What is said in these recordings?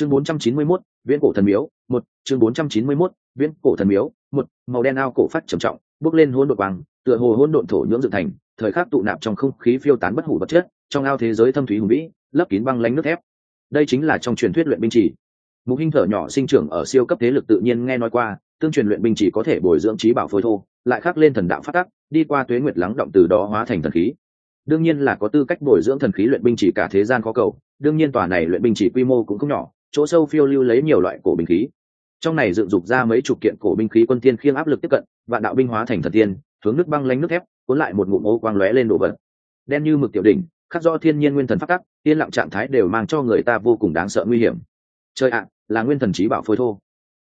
chương 491, viễn cổ thần miếu một chương 491, viễn cổ thần miếu một màu đen ao cổ phát trầm trọng bước lên hỗn độn quang tựa hồ hỗn độn thổ nhưỡng dựng thành thời khắc tụ nạp trong không khí phiêu tán bất hủ vật chất trong ao thế giới thâm thúy hùng vĩ lấp kín băng lánh nước thép. Đây chính là trong truyền thuyết luyện binh chỉ. Mục hình thở nhỏ sinh trưởng ở siêu cấp thế lực tự nhiên nghe nói qua tương truyền luyện binh chỉ có thể bồi dưỡng trí bảo phôi thô lại khắc lên thần đạo phát tắc đi qua tuế nguyệt lắng động từ đó hóa thành thần khí. Đương nhiên là có tư cách bồi dưỡng thần khí luyện binh chỉ cả thế gian có cầu đương nhiên tòa này luyện binh chỉ quy mô cũng không nhỏ chỗ sâu phiêu lưu lấy nhiều loại cổ binh khí. Trong này dựng dục ra mấy chục kiện cổ binh khí quân tiên khiêng áp lực tiếp cận, vạn đạo binh hóa thành thần tiên, hướng nước băng lánh nước thép, cuốn lại một ngụm ô quang lóe lên đổ vật. Đen như mực tiểu đỉnh, khắc do thiên nhiên nguyên thần phát tắc, yên lặng trạng thái đều mang cho người ta vô cùng đáng sợ nguy hiểm. Chơi ạ, là nguyên thần trí bảo phôi thô.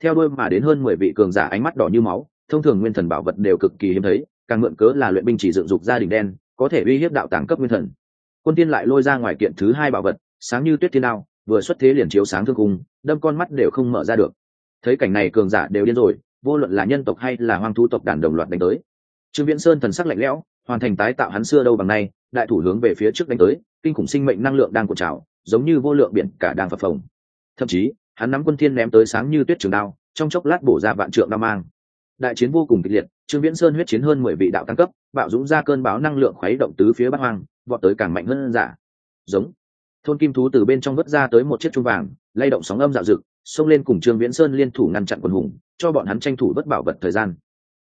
Theo đôi mà đến hơn mười vị cường giả ánh mắt đỏ như máu, thông thường nguyên thần bảo vật đều cực kỳ hiếm thấy, càng mượn cớ là luyện binh chỉ dựng dục gia đình đen, có thể uy hiếp đạo tàng cấp nguyên thần. Quân tiên lại lôi ra ngoài kiện thứ hai bảo vật, sáng như tuyết thiên đao vừa xuất thế liền chiếu sáng thương cung đâm con mắt đều không mở ra được. Thấy cảnh này cường giả đều điên rồi, vô luận là nhân tộc hay là hoang thú tộc đàn đồng loạt đánh tới. Trương viễn sơn thần sắc lạnh lẽo, hoàn thành tái tạo hắn xưa đâu bằng nay, đại thủ hướng về phía trước đánh tới, kinh khủng sinh mệnh năng lượng đang cuộn trào, giống như vô lượng biển cả đang phập phồng. Thậm chí, hắn nắm quân thiên ném tới sáng như tuyết trường đao, trong chốc lát bổ ra vạn trượng đao mang. Đại chiến vô cùng kịch liệt, trương viễn sơn huyết chiến hơn mười vị đạo tăng cấp, bạo dũng ra cơn báo năng lượng khuấy động tứ phía bắc hoang, vọt tới càng mạnh hơn giả. Giống thôn kim thú từ bên trong vớt ra tới một chiếc trung vàng, lay động sóng âm dạo dực, xông lên cùng trương viễn sơn liên thủ ngăn chặn quần hùng, cho bọn hắn tranh thủ vất bảo vật thời gian.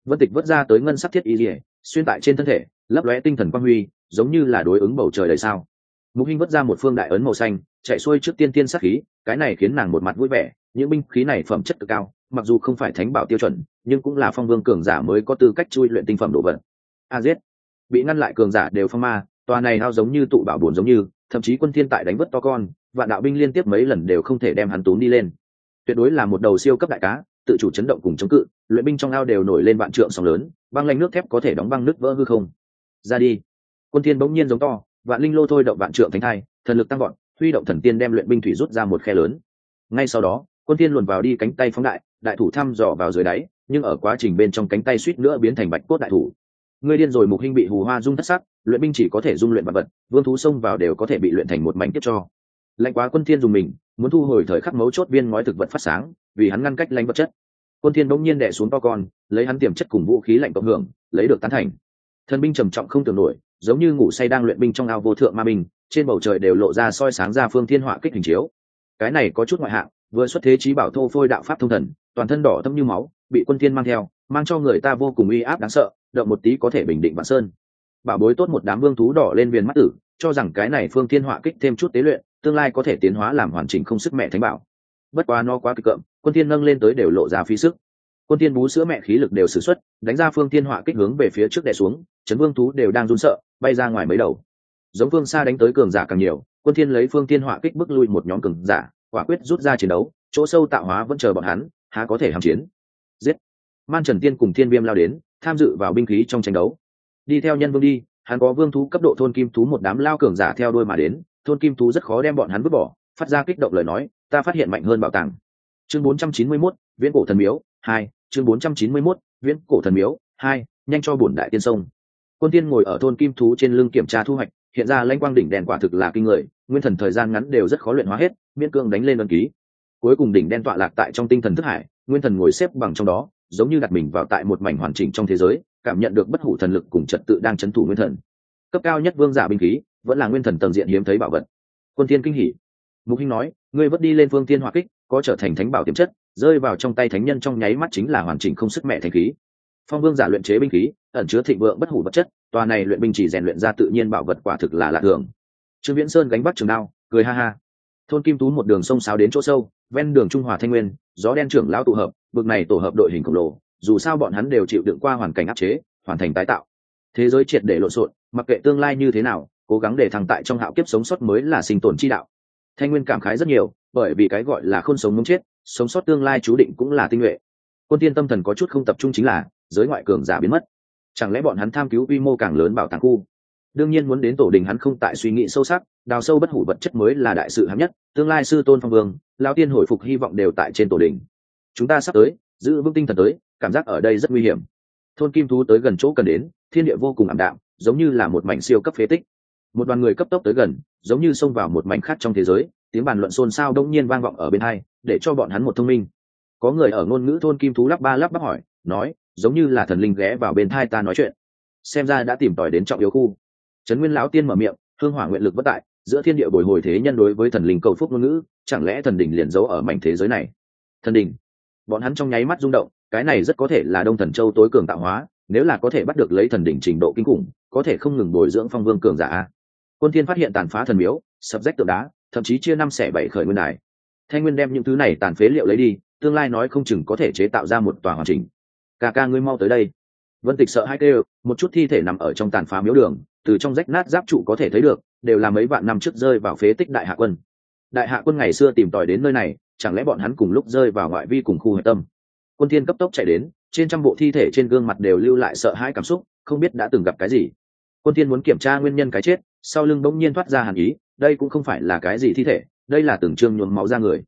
Vân tịch vớt ra tới ngân sắc thiết y dỉa xuyên tại trên thân thể, lấp lóe tinh thần quang huy, giống như là đối ứng bầu trời đời sao. Mục hinh vớt ra một phương đại ấn màu xanh, chạy xuôi trước tiên tiên sắc khí, cái này khiến nàng một mặt vui vẻ, những binh khí này phẩm chất cực cao, mặc dù không phải thánh bảo tiêu chuẩn, nhưng cũng là phong vương cường giả mới có tư cách chui luyện tinh phẩm đồ vật. A giết. Bị ngăn lại cường giả đều phong ma, tòa này hao giống như tụ bảo buồn giống như thậm chí quân thiên tại đánh vất to con vạn đạo binh liên tiếp mấy lần đều không thể đem hắn túm đi lên. Tuyệt đối là một đầu siêu cấp đại cá tự chủ chấn động cùng chống cự luyện binh trong ao đều nổi lên vạn trượng sóng lớn băng lanh nước thép có thể đóng băng nước vỡ hư không. Ra đi. Quân thiên bỗng nhiên giống to vạn linh lô thôi động vạn trượng thánh thai thần lực tăng vọt, huy động thần tiên đem luyện binh thủy rút ra một khe lớn. Ngay sau đó quân thiên luồn vào đi cánh tay phóng đại đại thủ thăm dò vào dưới đáy nhưng ở quá trình bên trong cánh tay suýt nữa biến thành bạch cốt đại thủ. Ngươi điên rồi, mục hình bị hù hoa dung thất sắc, luyện binh chỉ có thể dung luyện vật vật, vương thú xông vào đều có thể bị luyện thành một mảnh tiếp cho. Lạnh quá quân thiên dùng mình, muốn thu hồi thời khắc mấu chốt viên ngói thực vật phát sáng, vì hắn ngăn cách lãnh vật chất. Quân thiên bỗng nhiên đè xuống to con, lấy hắn tiềm chất cùng vũ khí lạnh cộng hưởng, lấy được tán thành. Thần binh trầm trọng không tưởng nổi, giống như ngủ say đang luyện binh trong ao vô thượng ma binh, trên bầu trời đều lộ ra soi sáng ra phương thiên họa kích hình chiếu. Cái này có chút ngoại hạng, vừa xuất thế trí bảo thô phôi đạo pháp thông thần, toàn thân đỏ thâm như máu, bị quân thiên mang theo, mang cho người ta vô cùng uy áp đáng sợ động một tí có thể bình định vạn sơn. Bảo bối tốt một đám vương thú đỏ lên viền mắt tử, cho rằng cái này phương thiên họa kích thêm chút tế luyện, tương lai có thể tiến hóa làm hoàn chỉnh không sức mẹ thánh bảo. Bất quá no quá kịch cợm quân thiên nâng lên tới đều lộ ra phi sức. Quân thiên bú sữa mẹ khí lực đều sử xuất, đánh ra phương thiên họa kích hướng về phía trước đè xuống, chấn vương thú đều đang run sợ, bay ra ngoài mấy đầu. Giống phương xa đánh tới cường giả càng nhiều, quân thiên lấy phương thiên họa kích bức lui một nhóm cường giả, quả quyết rút ra chiến đấu, chỗ sâu tạo hóa vẫn chờ bọn hắn, há có thể hàm chiến. Giết! Man trần tiên cùng thiên viêm lao đến tham dự vào binh khí trong tranh đấu. Đi theo nhân vương đi hắn có vương thú cấp độ thôn kim thú một đám lao cường giả theo đuôi mà đến thôn kim thú rất khó đem bọn hắn vứt bỏ phát ra kích động lời nói ta phát hiện mạnh hơn bảo tàng. Chương 491, viễn cổ thần miếu hai chương 491, viễn cổ thần miếu hai nhanh cho bổn đại tiên sông. Quân tiên ngồi ở thôn kim thú trên lưng kiểm tra thu hoạch hiện ra lãnh quang đỉnh đèn quả thực là kinh người nguyên thần thời gian ngắn đều rất khó luyện hóa hết miễn cương đánh lên đơn ký. Cuối cùng đỉnh đen tọa lạc tại trong tinh thần thức hải nguyên thần ngồi xếp bằng trong đó giống như đặt mình vào tại một mảnh hoàn chỉnh trong thế giới, cảm nhận được bất hủ thần lực cùng trật tự đang chấn thủ nguyên thần. Cấp cao nhất vương giả binh khí, vẫn là nguyên thần tầng diện hiếm thấy bảo vật. Quân thiên kinh hỉ. Mục hinh nói, ngươi vất đi lên phương tiên hỏa kích, có trở thành thánh bảo tiềm chất, rơi vào trong tay thánh nhân trong nháy mắt chính là hoàn chỉnh không sức mẹ thánh khí. Phong vương giả luyện chế binh khí, ẩn chứa thịnh vượng bất hủ vật chất, tòa này luyện binh chỉ rèn luyện ra tự nhiên bảo vật quả thực là lạ thường. Trương viễn sơn gánh bắt trường đao, cười ha ha. Thôn kim tú một đường sông sáo đến chỗ sâu, ven đường trung hòa thanh nguyên, gió đen trưởng lão tụ hợp bực này tổ hợp đội hình khổng lồ, dù sao bọn hắn đều chịu đựng qua hoàn cảnh áp chế, hoàn thành tái tạo. Thế giới triệt để lộn xộn, mặc kệ tương lai như thế nào, cố gắng để thằng tại trong hạo kiếp sống sót mới là sinh tồn chi đạo. Thanh nguyên cảm khái rất nhiều, bởi vì cái gọi là không sống muốn chết, sống sót tương lai chú định cũng là tinh nhuệ. Quân tiên tâm thần có chút không tập trung chính là, giới ngoại cường giả biến mất. Chẳng lẽ bọn hắn tham cứu quy mô càng lớn bảo tàng khu? Đương nhiên muốn đến tổ đình hắn không tại suy nghĩ sâu sắc, đào sâu bất hủ vật chất mới là đại sự hạng nhất, tương lai sư tôn phong vương lao tiên hồi phục hy vọng đều tại trên tổ đình chúng ta sắp tới, giữ vững tinh thần tới, cảm giác ở đây rất nguy hiểm. Thôn kim thú tới gần chỗ cần đến, thiên địa vô cùng ảm đạm, giống như là một mảnh siêu cấp phế tích. Một đoàn người cấp tốc tới gần, giống như xông vào một mảnh khác trong thế giới, tiếng bàn luận xôn xao đông nhiên vang vọng ở bên hai, để cho bọn hắn một thông minh. Có người ở ngôn ngữ thôn kim thú lắp ba lắp bắp hỏi, nói, giống như là thần linh ghé vào bên thai ta nói chuyện. Xem ra đã tìm tòi đến trọng yếu khu. Trấn nguyên lão tiên mở miệng, hương hỏa nguyện lực vất tại, giữa thiên địa bồi hồi thế nhân đối với thần linh cầu phúc ngôn ngữ, chẳng lẽ thần đình liền giấu ở mảnh thế giới này? Thần đình bọn hắn trong nháy mắt rung động, cái này rất có thể là đông thần châu tối cường tạo hóa, nếu là có thể bắt được lấy thần đỉnh trình độ kinh khủng, có thể không ngừng bồi dưỡng phong vương cường giả. Quân thiên phát hiện tàn phá thần miếu, sập rách tượng đá, thậm chí chia năm xẻ bảy khởi nguyên đài. Thanh nguyên đem những thứ này tàn phế liệu lấy đi, tương lai nói không chừng có thể chế tạo ra một tòa hoàn chỉnh. Ca ca ngươi mau tới đây. Vân tịch sợ hai kêu, một chút thi thể nằm ở trong tàn phá miếu đường, từ trong rách nát giáp trụ có thể thấy được, đều là mấy vạn năm trước rơi vào phế tích đại hạ quân. Đại hạ quân ngày xưa tìm tòi đến nơi này chẳng lẽ bọn hắn cùng lúc rơi vào ngoại vi cùng khu hệ tâm? Quân thiên cấp tốc chạy đến, trên trăm bộ thi thể trên gương mặt đều lưu lại sợ hãi cảm xúc, không biết đã từng gặp cái gì. Quân thiên muốn kiểm tra nguyên nhân cái chết, sau lưng bỗng nhiên thoát ra hàn ý, đây cũng không phải là cái gì thi thể, đây là từng trương nhuốm máu ra người.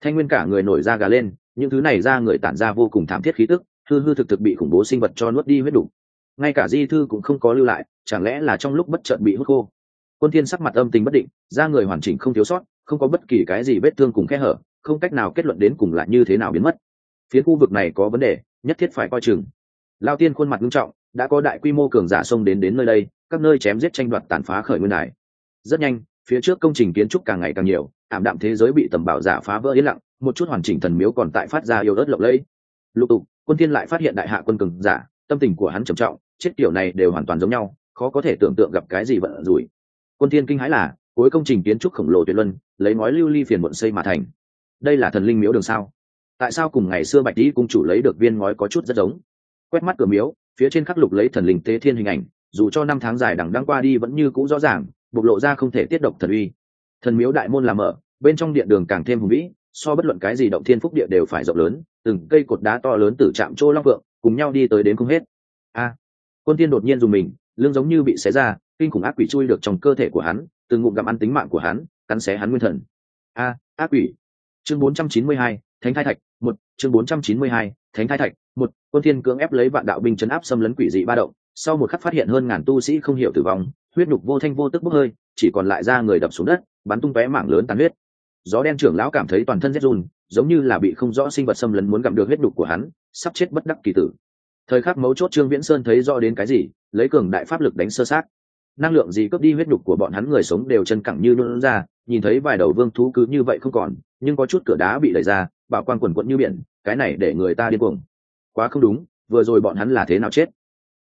Thanh nguyên cả người nổi da gà lên, những thứ này ra người tản ra vô cùng thảm thiết khí tức, hư hư thực thực bị khủng bố sinh vật cho nuốt đi huyết đủ. Ngay cả di thư cũng không có lưu lại, chẳng lẽ là trong lúc bất chợt bị hút khô? Quân thiên sắc mặt âm tình bất định, da người hoàn chỉnh không thiếu sót, không có bất kỳ cái gì vết thương cùng khe hở không cách nào kết luận đến cùng là như thế nào biến mất. Phía khu vực này có vấn đề, nhất thiết phải coi chừng. Lao tiên khuôn mặt nghiêm trọng, đã có đại quy mô cường giả xông đến đến nơi đây, các nơi chém giết tranh đoạt tàn phá khởi nguyên đài. Rất nhanh, phía trước công trình kiến trúc càng ngày càng nhiều, ảm đạm thế giới bị tầm bảo giả phá vỡ yên lặng, một chút hoàn chỉnh thần miếu còn tại phát ra yêu đất lộng lẫy. Lục tục, quân thiên lại phát hiện đại hạ quân cường giả, tâm tình của hắn trầm trọng, chết kiểu này đều hoàn toàn giống nhau, khó có thể tưởng tượng gặp cái gì vận rủi. Quân thiên kinh hãi là, cuối công trình kiến trúc khổng lồ tuyệt luân, lấy ngói lưu ly phiền muộn xây mà thành đây là thần linh miếu đường sao? Tại sao cùng ngày xưa bạch tý cung chủ lấy được viên ngói có chút rất giống? Quét mắt cửa miếu, phía trên khắc lục lấy thần linh tế thiên hình ảnh, dù cho năm tháng dài đằng đang qua đi vẫn như cũ rõ ràng, bộc lộ ra không thể tiết độc thần uy. Thần miếu đại môn làm mở, bên trong điện đường càng thêm hùng vĩ, so bất luận cái gì động thiên phúc địa đều phải rộng lớn, từng cây cột đá to lớn từ trạm chỗ long vượng, cùng nhau đi tới đến không hết. A! Quân tiên đột nhiên dùng mình, lưng giống như bị xé ra, kinh khủng ác quỷ chui được trong cơ thể của hắn, từng ngụm gặm ăn tính mạng của hắn, cắn xé hắn nguyên thần. A, ác quỷ! Chương 492, thánh thai thạch một chương 492, thánh thai thạch một quân thiên cưỡng ép lấy vạn đạo binh chấn áp xâm lấn quỷ dị ba động sau một khắc phát hiện hơn ngàn tu sĩ không hiểu tử vong huyết nhục vô thanh vô tức bốc hơi chỉ còn lại ra người đập xuống đất bắn tung tóe mảng lớn tàn huyết. Gió đen trưởng lão cảm thấy toàn thân rét run giống như là bị không rõ sinh vật xâm lấn muốn gặm được huyết nhục của hắn sắp chết bất đắc kỳ tử. Thời khắc mấu chốt trương viễn sơn thấy rõ đến cái gì lấy cường đại pháp lực đánh sơ sát. Năng lượng gì cướp đi huyết nhục của bọn hắn người sống đều chân cẳng như luôn ra nhìn thấy vài đầu vương thú cứ như vậy không còn nhưng có chút cửa đá bị đẩy ra, bảo quan quần quận như biển, cái này để người ta điên cuồng. Quá không đúng, vừa rồi bọn hắn là thế nào chết?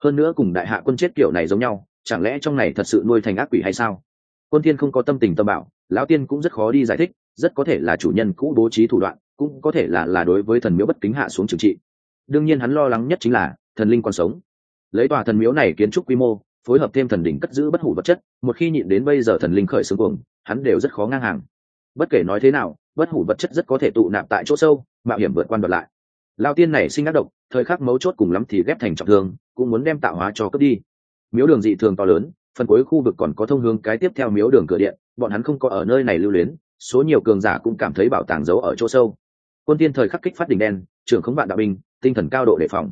Hơn nữa cùng đại hạ quân chết kiểu này giống nhau, chẳng lẽ trong này thật sự nuôi thành ác quỷ hay sao? Quân thiên không có tâm tình tâm bảo, lão tiên cũng rất khó đi giải thích, rất có thể là chủ nhân cũ bố trí thủ đoạn, cũng có thể là là đối với thần miếu bất kính hạ xuống trừng trị. Đương nhiên hắn lo lắng nhất chính là, thần linh còn sống. Lấy tòa thần miếu này kiến trúc quy mô, phối hợp thêm thần đỉnh cất giữ bất hủ vật chất, một khi nhịn đến bây giờ thần linh khởi xướng cuồng, hắn đều rất khó ngang hàng. Bất kể nói thế nào bất hủ vật chất rất có thể tụ nạp tại chỗ sâu, mạo hiểm vượt quan đoạt lại. Lao tiên này sinh ác độc, thời khắc mấu chốt cùng lắm thì ghép thành trọng thương, cũng muốn đem tạo hóa cho cướp đi. Miếu đường dị thường to lớn, phần cuối khu vực còn có thông hướng cái tiếp theo miếu đường cửa điện, bọn hắn không có ở nơi này lưu luyến, số nhiều cường giả cũng cảm thấy bảo tàng giấu ở chỗ sâu. Quân tiên thời khắc kích phát đỉnh đen, trưởng khống vạn đạo binh, tinh thần cao độ đề phòng.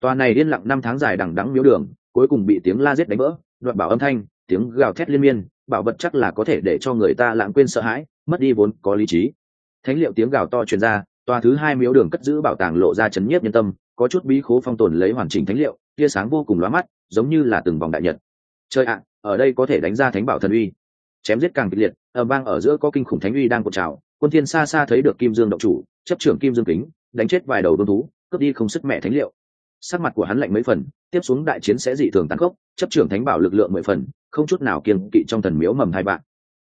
Tòa này liên lặng năm tháng dài đằng đắng miếu đường, cuối cùng bị tiếng la giết đánh vỡ đoạt bảo âm thanh, tiếng gào thét liên miên, bảo vật chắc là có thể để cho người ta lãng quên sợ hãi, mất đi vốn có lý trí thánh liệu tiếng gào to truyền ra, tòa thứ hai miếu đường cất giữ bảo tàng lộ ra chấn nhiếp nhân tâm, có chút bí khố phong tồn lấy hoàn chỉnh thánh liệu, tia sáng vô cùng lóa mắt, giống như là từng vòng đại nhật. Chơi ạ, ở đây có thể đánh ra thánh bảo thần uy. Chém giết càng kịch liệt ở bang ở giữa có kinh khủng thánh uy đang cột trào, quân thiên xa xa thấy được kim dương động chủ, chấp trưởng kim dương kính, đánh chết vài đầu đôn thú, cướp đi không sức mẹ thánh liệu. Sắc mặt của hắn lạnh mấy phần, tiếp xuống đại chiến sẽ dị thường tàn khốc, chấp trưởng thánh bảo lực lượng mười phần, không chút nào kiêng kỵ trong thần miếu mầm hai bạn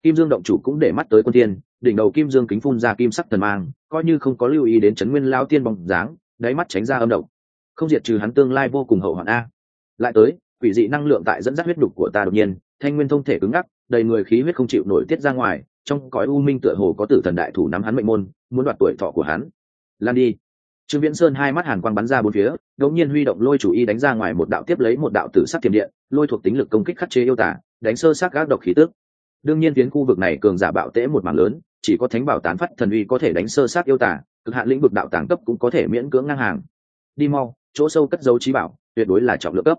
kim dương động chủ cũng để mắt tới quân tiên đỉnh đầu kim dương kính phun ra kim sắc thần mang, coi như không có lưu ý đến chấn nguyên lao tiên bóng dáng, đáy mắt tránh ra âm động không diệt trừ hắn tương lai vô cùng hậu hoạn a. Lại tới, quỷ dị năng lượng tại dẫn dắt huyết đục của ta đột nhiên, thanh nguyên thông thể cứng ngắc, đầy người khí huyết không chịu nổi tiết ra ngoài, trong cõi u minh tựa hồ có tử thần đại thủ nắm hắn mệnh môn, muốn đoạt tuổi thọ của hắn. Lan đi. Trương viễn sơn hai mắt hàn quang bắn ra bốn phía, đột nhiên huy động lôi chủ y đánh ra ngoài một đạo tiếp lấy một đạo tử sắc tiềm điện, lôi thuộc tính lực công kích khắc chế yêu tả đánh sơ sát gác độc khí tức đương nhiên phiến khu vực này cường giả bạo tễ một mảng lớn, chỉ có thánh bảo tán phát thần uy có thể đánh sơ sát yêu tả cực hạn lĩnh vực đạo tàng cấp cũng có thể miễn cưỡng ngang hàng. Đi mau, chỗ sâu cất dấu trí bảo, tuyệt đối là trọng lượng cấp.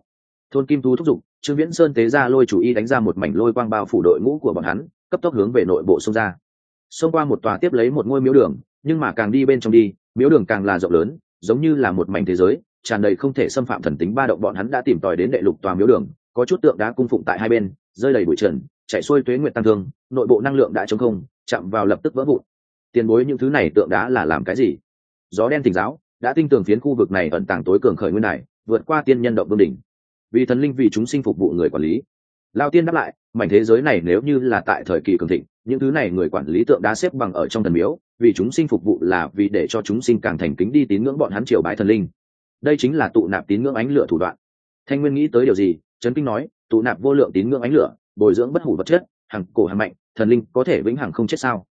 Thôn kim thú thúc giục, trương viễn sơn tế ra lôi chủ y đánh ra một mảnh lôi quang bao phủ đội ngũ của bọn hắn, cấp tốc hướng về nội bộ sông ra. Xông qua một tòa tiếp lấy một ngôi miếu đường, nhưng mà càng đi bên trong đi, miếu đường càng là rộng lớn, giống như là một mảnh thế giới, tràn đầy không thể xâm phạm thần tính ba động bọn hắn đã tìm tòi đến đệ lục tòa miếu đường, có chút tượng đá cung phụng tại hai bên, rơi đầy bụi trần chạy xuôi tuế nguyện tăng thương, nội bộ năng lượng đã chống không, chạm vào lập tức vỡ vụn. Tiền bối những thứ này tượng đá là làm cái gì? Gió đen tỉnh giáo, đã tinh tường phiến khu vực này ẩn tàng tối cường khởi nguyên này vượt qua tiên nhân động vương đỉnh. Vì thần linh vì chúng sinh phục vụ người quản lý. Lao tiên đáp lại, mảnh thế giới này nếu như là tại thời kỳ cường thịnh, những thứ này người quản lý tượng đá xếp bằng ở trong thần miếu, vì chúng sinh phục vụ là vì để cho chúng sinh càng thành kính đi tín ngưỡng bọn hắn triều bái thần linh. Đây chính là tụ nạp tín ngưỡng ánh lửa thủ đoạn. Thanh nguyên nghĩ tới điều gì? Trấn kinh nói, tụ nạp vô lượng tín ngưỡng ánh lửa bồi dưỡng bất hủ vật chất hằng cổ hằng mạnh, thần linh có thể vĩnh hằng không chết sao?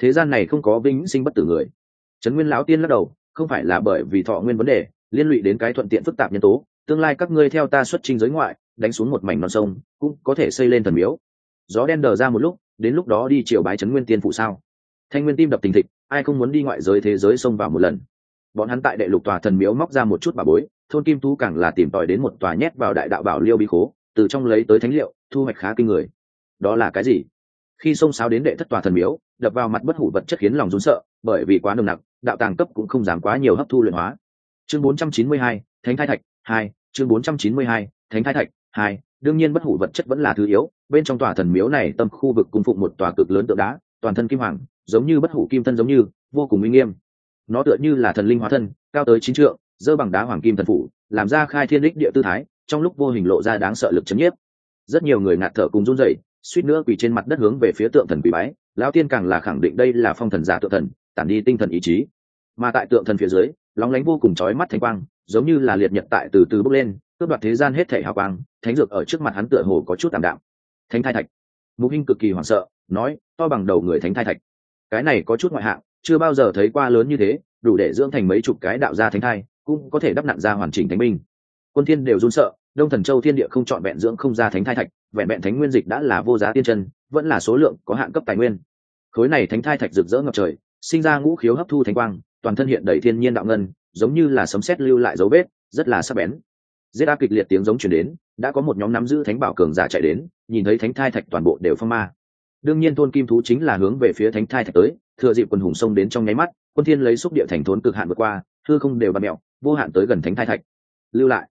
Thế gian này không có vĩnh sinh bất tử người. Trấn nguyên lão tiên lắc đầu, không phải là bởi vì thọ nguyên vấn đề, liên lụy đến cái thuận tiện phức tạp nhân tố, tương lai các ngươi theo ta xuất trình giới ngoại, đánh xuống một mảnh non sông, cũng có thể xây lên thần miếu. Gió đen đờ ra một lúc, đến lúc đó đi triều bái trấn nguyên tiên phụ sao? Thanh nguyên tim đập tình thịch, ai không muốn đi ngoại giới thế giới xông vào một lần? Bọn hắn tại đệ lục tòa thần miếu móc ra một chút bà bối, thôn kim tú càng là tìm tòi đến một tòa nhét vào đại đạo bảo liêu bí khố từ trong lấy tới thánh liệu thu hoạch khá kinh người. Đó là cái gì? Khi xông sáo đến đệ thất tòa thần miếu đập vào mặt bất hủ vật chất khiến lòng rún sợ bởi vì quá nồng nặc đạo tàng cấp cũng không dám quá nhiều hấp thu luyện hóa. Chương 492, thánh thái thạch hai chương 492, thánh thái thạch hai đương nhiên bất hủ vật chất vẫn là thứ yếu bên trong tòa thần miếu này tâm khu vực cung phụng một tòa cực lớn tượng đá toàn thân kim hoàng giống như bất hủ kim thân giống như vô cùng uy nghiêm. Nó tựa như là thần linh hóa thân cao tới chín trượng dơ bằng đá hoàng kim thần phủ làm ra khai thiên đích địa tư thái trong lúc vô hình lộ ra đáng sợ lực chấn nhiếp. Rất nhiều người ngạt thở cùng run rẩy, suýt nữa quỳ trên mặt đất hướng về phía tượng thần quỳ bái, lão tiên càng là khẳng định đây là phong thần giả tượng thần, tản đi tinh thần ý chí. Mà tại tượng thần phía dưới, lóng lánh vô cùng chói mắt thanh quang, giống như là liệt nhật tại từ từ bốc lên, cướp đoạt thế gian hết thể hào quang, thánh dược ở trước mặt hắn tựa hồ có chút tạm đạm. Thánh thai thạch. Mục hinh cực kỳ hoảng sợ, nói, to bằng đầu người thánh thai thạch. Cái này có chút ngoại hạng, chưa bao giờ thấy qua lớn như thế, đủ để dưỡng thành mấy chục cái đạo gia thánh thai, cũng có thể đắp nặn ra hoàn chỉnh thánh minh quân thiên đều run sợ đông thần châu thiên địa không chọn vẹn dưỡng không ra thánh thai thạch vẹn vẹn thánh nguyên dịch đã là vô giá tiên chân vẫn là số lượng có hạn cấp tài nguyên. Khối này thánh thai thạch rực rỡ ngập trời sinh ra ngũ khiếu hấp thu thánh quang toàn thân hiện đầy thiên nhiên đạo ngân giống như là sấm sét lưu lại dấu vết rất là sắc bén. Giết áp kịch liệt tiếng giống chuyển đến đã có một nhóm nắm giữ thánh bảo cường giả chạy đến nhìn thấy thánh thai thạch toàn bộ đều phong ma. Đương nhiên thôn kim thú chính là hướng về phía thánh thai thạch tới thừa dịp quần hùng sông đến trong nháy mắt quân thiên lấy xúc địa thành thốn cực hạn vượt qua hư không đều bật mèo, vô hạn tới gần thánh thai thạch. Lưu lại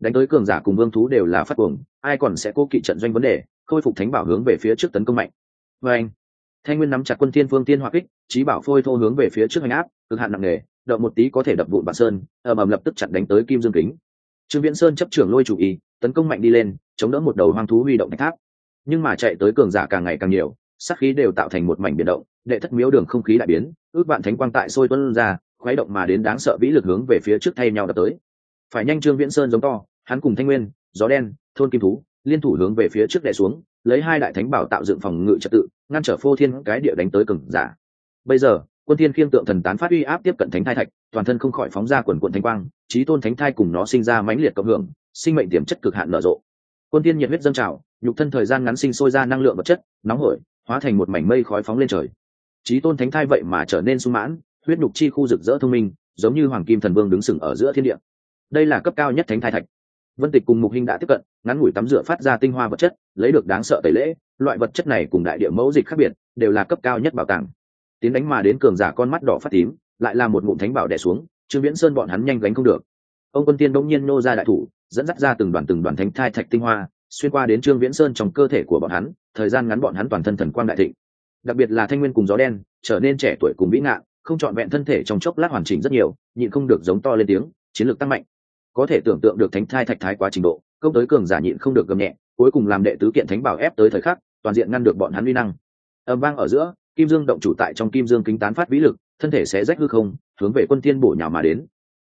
đánh tới cường giả cùng vương thú đều là phát cuồng, ai còn sẽ cố kỵ trận doanh vấn đề, khôi phục thánh bảo hướng về phía trước tấn công mạnh. Với anh, thanh nguyên nắm chặt quân thiên phương tiên hỏa kích trí bảo phôi thô hướng về phía trước hành áp, cực hạn nặng nề đợi một tí có thể đập vụn bản sơn, ầm ầm lập tức chặn đánh tới kim dương kính. Trương viễn sơn chấp trưởng lôi chủ ý tấn công mạnh đi lên, chống đỡ một đầu hoang thú huy động thạch tháp. Nhưng mà chạy tới cường giả càng ngày càng nhiều, sát khí đều tạo thành một mảnh biển động, đệ thất miếu đường không khí đại biến, ước bạn thánh quang tại sôi tuân ra, khuấy động mà đến đáng sợ vĩ lực hướng về phía trước thay nhau đập tới phải nhanh trương viễn sơn giống to, hắn cùng thanh nguyên, gió đen, thôn kim thú, liên thủ hướng về phía trước đè xuống, lấy hai đại thánh bảo tạo dựng phòng ngự trật tự, ngăn trở phô thiên cái địa đánh tới cừng giả. Bây giờ, quân thiên khiêng tượng thần tán phát uy áp tiếp cận thánh thai thạch, toàn thân không khỏi phóng ra quần quận thanh quang trí tôn thánh thai cùng nó sinh ra mãnh liệt cộng hưởng, sinh mệnh tiềm chất cực hạn nở rộ. Quân thiên nhiệt huyết dâng trào, nhục thân thời gian ngắn sinh sôi ra năng lượng vật chất, nóng hổi, hóa thành một mảnh mây khói phóng lên trời. Trí tôn thánh thai vậy mà trở nên sung mãn, huyết nhục chi khu rực rỡ thông minh, giống như hoàng kim thần vương đứng sừng ở giữa thiên địa đây là cấp cao nhất thánh thai thạch. Vân tịch cùng mục hình đã tiếp cận, ngắn ngủi tắm rửa phát ra tinh hoa vật chất, lấy được đáng sợ tẩy lễ, loại vật chất này cùng đại địa mẫu dịch khác biệt, đều là cấp cao nhất bảo tàng. Tiến đánh mà đến cường giả con mắt đỏ phát tím, lại là một ngụm thánh bảo đẻ xuống, trương viễn sơn bọn hắn nhanh gánh không được. Ông quân tiên bỗng nhiên nô ra đại thủ, dẫn dắt ra từng đoàn từng đoàn thánh thai thạch tinh hoa, xuyên qua đến trương viễn sơn trong cơ thể của bọn hắn, thời gian ngắn bọn hắn toàn thân thần quang đại thịnh. Đặc biệt là thanh nguyên cùng gió đen, trở nên trẻ tuổi cùng vĩ ngạn, không trọn vẹn thân thể trong chốc lát hoàn chỉnh rất nhiều, nhịn không được giống to lên tiếng, chiến lược tăng mạnh có thể tưởng tượng được thánh thai thạch thái quá trình độ, công tới cường giả nhịn không được gầm nhẹ, cuối cùng làm đệ tứ kiện thánh bảo ép tới thời khắc, toàn diện ngăn được bọn hắn uy năng. Âm vang ở giữa, kim dương động chủ tại trong kim dương kính tán phát vĩ lực, thân thể sẽ rách hư không, hướng về quân tiên bổ nhào mà đến.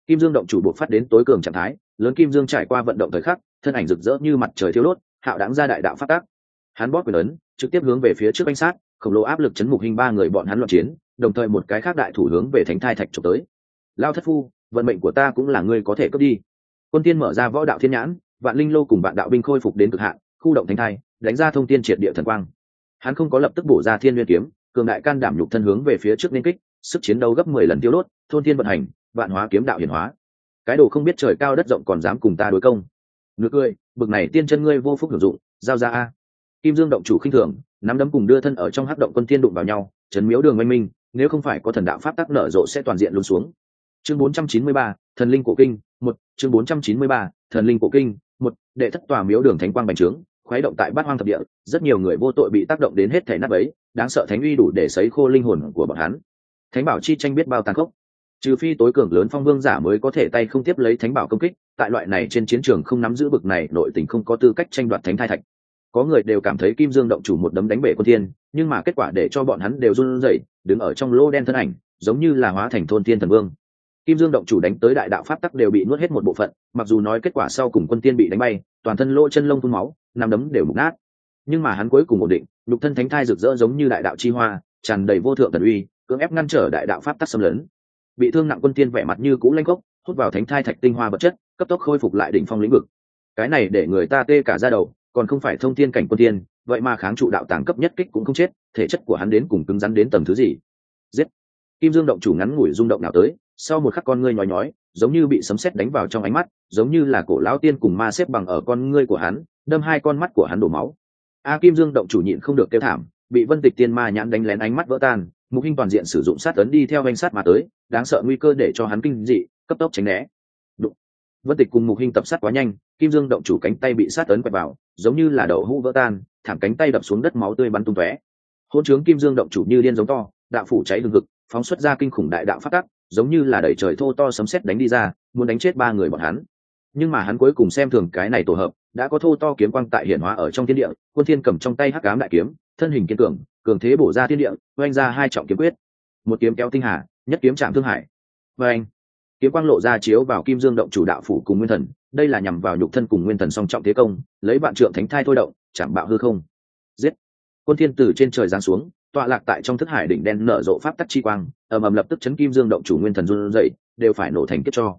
Kim dương động chủ buộc phát đến tối cường trạng thái, lớn kim dương trải qua vận động thời khắc, thân ảnh rực rỡ như mặt trời thiếu đốt, hạo đáng ra đại đạo phát tác. Hắn bóp quyền ấn, trực tiếp hướng về phía trước bánh sát, khổng lồ áp lực chấn mục hình ba người bọn hắn loạn chiến, đồng thời một cái khác đại thủ hướng về thánh thai thạch trục tới. Lao thất phu vận mệnh của ta cũng là ngươi có thể cướp đi. Quân tiên mở ra võ đạo thiên nhãn, vạn linh lô cùng vạn đạo binh khôi phục đến cực hạn, khu động thánh thai, đánh ra thông tin triệt địa thần quang. Hắn không có lập tức bổ ra thiên nguyên kiếm, cường đại can đảm nhục thân hướng về phía trước nên kích, sức chiến đấu gấp mười lần tiêu đốt, thôn thiên vận hành, vạn hóa kiếm đạo hiển hóa. Cái đồ không biết trời cao đất rộng còn dám cùng ta đối công. Ngược cười, bực này tiên chân ngươi vô phúc hưởng dụng, giao ra a. Kim dương động chủ khinh thường, nắm đấm cùng đưa thân ở trong hắc động quân tiên đụng vào nhau, chấn miếu đường oanh minh, nếu không phải có thần đạo pháp tắc nở rộ sẽ toàn diện luôn xuống chương 493, thần linh cổ kinh một. Chương 493, thần linh cổ kinh một. Đệ thất tòa miếu đường thánh quang bành trướng khuấy động tại bát hoang thập địa rất nhiều người vô tội bị tác động đến hết thể nát ấy đáng sợ thánh uy đủ để sấy khô linh hồn của bọn hắn. Thánh bảo chi tranh biết bao tàn khốc. Trừ phi tối cường lớn phong vương giả mới có thể tay không tiếp lấy thánh bảo công kích tại loại này trên chiến trường không nắm giữ bực này nội tình không có tư cách tranh đoạt thánh thai thạch. Có người đều cảm thấy kim dương động chủ một đấm đánh bể quân thiên nhưng mà kết quả để cho bọn hắn đều run rẩy đứng ở trong lô đen thân ảnh giống như là hóa thành thôn thiên thần vương kim dương động chủ đánh tới đại đạo pháp tắc đều bị nuốt hết một bộ phận, mặc dù nói kết quả sau cùng quân tiên bị đánh bay, toàn thân lỗ chân lông phun máu, nằm đấm đều mục nát. Nhưng mà hắn cuối cùng ổn định, nhục thân thánh thai rực rỡ giống như đại đạo chi hoa, tràn đầy vô thượng thần uy, cưỡng ép ngăn trở đại đạo pháp tắc xâm lấn. Bị thương nặng quân tiên vẻ mặt như cũ lanh gốc, hút vào thánh thai thạch tinh hoa vật chất, cấp tốc khôi phục lại đỉnh phong lĩnh vực. Cái này để người ta tê cả ra đầu, còn không phải thông tiên cảnh quân tiên, vậy mà kháng trụ đạo tàng cấp nhất kích cũng không chết, thể chất của hắn đến cùng cứng rắn đến tầm thứ gì? Giết! Kim dương động chủ ngắn ngủi rung động nào tới sau một khắc con ngươi nhói nhói, giống như bị sấm sét đánh vào trong ánh mắt, giống như là cổ lão tiên cùng ma xếp bằng ở con ngươi của hắn, đâm hai con mắt của hắn đổ máu. A kim dương động chủ nhịn không được kêu thảm, bị vân tịch tiên ma nhãn đánh lén ánh mắt vỡ tan, mục hình toàn diện sử dụng sát tấn đi theo danh sát mà tới, đáng sợ nguy cơ để cho hắn kinh dị, cấp tốc tránh né. Đụng. vân tịch cùng mục hình tập sát quá nhanh, kim dương động chủ cánh tay bị sát tấn quẹt vào, giống như là đậu hũ vỡ tan, thảm cánh tay đập xuống đất máu tươi bắn tung tóe. Hôn trướng kim dương động chủ như điên giống to, đạo phủ cháy lừng ngực phóng xuất ra kinh khủng đại đạo phát tắc giống như là đẩy trời thô to sấm sét đánh đi ra, muốn đánh chết ba người bọn hắn. Nhưng mà hắn cuối cùng xem thường cái này tổ hợp, đã có thô to kiếm quang tại hiển hóa ở trong thiên địa, quân thiên cầm trong tay hắc ám đại kiếm, thân hình kiên cường cường thế bổ ra thiên địa, oanh ra hai trọng kiếm quyết. Một kiếm kéo tinh hà, nhất kiếm chạm thương hải. Và anh kiếm quang lộ ra chiếu vào kim dương động chủ đạo phủ cùng nguyên thần, đây là nhằm vào nhục thân cùng nguyên thần song trọng thế công, lấy bạn trượng thánh thai thôi động, chạm bạo hư không. Giết! Quân thiên từ trên trời giáng xuống tọa lạc tại trong thức hải đỉnh đen nở rộ pháp tắc chi quang, ầm ầm lập tức chấn kim dương động chủ nguyên thần run rẩy, đều phải nổ thành kết cho.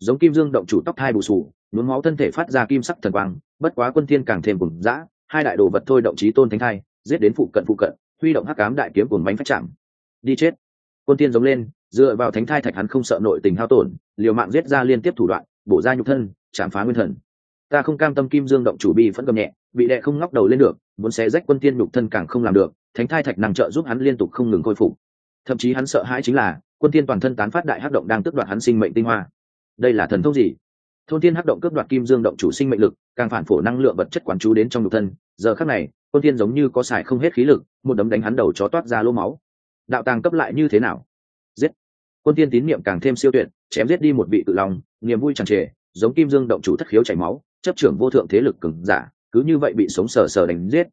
Giống kim dương động chủ tóc hai bù sù, nhuốm máu thân thể phát ra kim sắc thần quang, bất quá quân thiên càng thêm bùng dã, hai đại đồ vật thôi động chí tôn thánh thai, giết đến phụ cận phụ cận, huy động hắc ám đại kiếm cuồng bánh phát chạm. Đi chết. Quân thiên giống lên, dựa vào thánh thai thạch hắn không sợ nội tình hao tổn, liều mạng giết ra liên tiếp thủ đoạn, bổ ra nhục thân, chạm phá nguyên thần. Ta không cam tâm kim dương động chủ bi phẫn cầm nhẹ, bị đệ không ngóc đầu lên được muốn xé rách quân tiên nhục thân càng không làm được, thánh thai thạch năng trợ giúp hắn liên tục không ngừng khôi phục. Thậm chí hắn sợ hãi chính là, quân tiên toàn thân tán phát đại hắc động đang tước đoạt hắn sinh mệnh tinh hoa. Đây là thần thông gì? Thôn tiên hắc động cướp đoạt kim dương động chủ sinh mệnh lực, càng phản phổ năng lượng vật chất quán chú đến trong nhục thân. Giờ khắc này, quân tiên giống như có xài không hết khí lực, một đấm đánh hắn đầu chó toát ra lỗ máu. Đạo tàng cấp lại như thế nào? Giết! Quân tiên tín niệm càng thêm siêu tuyệt, chém giết đi một vị tự lòng niềm vui tràn trề, giống kim dương động chủ thất khiếu chảy máu, chấp trưởng vô thượng thế lực cứng giả cứ như vậy bị sống sờ sờ đánh giết.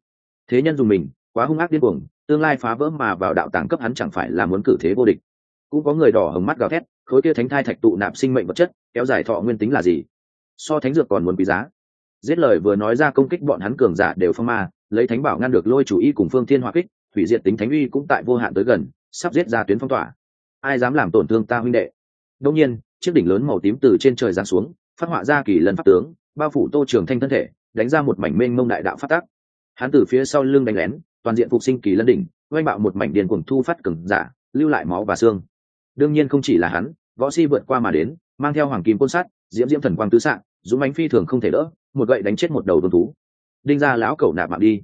Thế nhân dùng mình, quá hung ác điên cuồng, tương lai phá vỡ mà vào đạo tàng cấp hắn chẳng phải là muốn cử thế vô địch. Cũng có người đỏ hồng mắt gào thét, khối kia thánh thai thạch tụ nạp sinh mệnh vật chất, kéo dài thọ nguyên tính là gì? So thánh dược còn muốn quý giá. Giết lời vừa nói ra công kích bọn hắn cường giả đều phong ma, lấy thánh bảo ngăn được lôi chủ y cùng phương thiên hòa kích, hủy diệt tính thánh uy cũng tại vô hạn tới gần, sắp giết ra tuyến phong tỏa. Ai dám làm tổn thương ta huynh đệ? Đông nhiên, chiếc đỉnh lớn màu tím từ trên trời giáng xuống, phát họa ra kỳ lần pháp tướng, bao phủ tô trường thanh thân thể đánh ra một mảnh mênh mông đại đạo phát tác. Hắn từ phía sau lưng đánh lén, toàn diện phục sinh kỳ lân đỉnh, oanh bạo một mảnh điền cuồng thu phát cừng giả, lưu lại máu và xương. Đương nhiên không chỉ là hắn, võ si vượt qua mà đến, mang theo hoàng kim côn sát diễm diễm thần quang tứ sạng, dũng bánh phi thường không thể đỡ, một gậy đánh chết một đầu đồn thú. Đinh ra lão cẩu nạp mạng đi.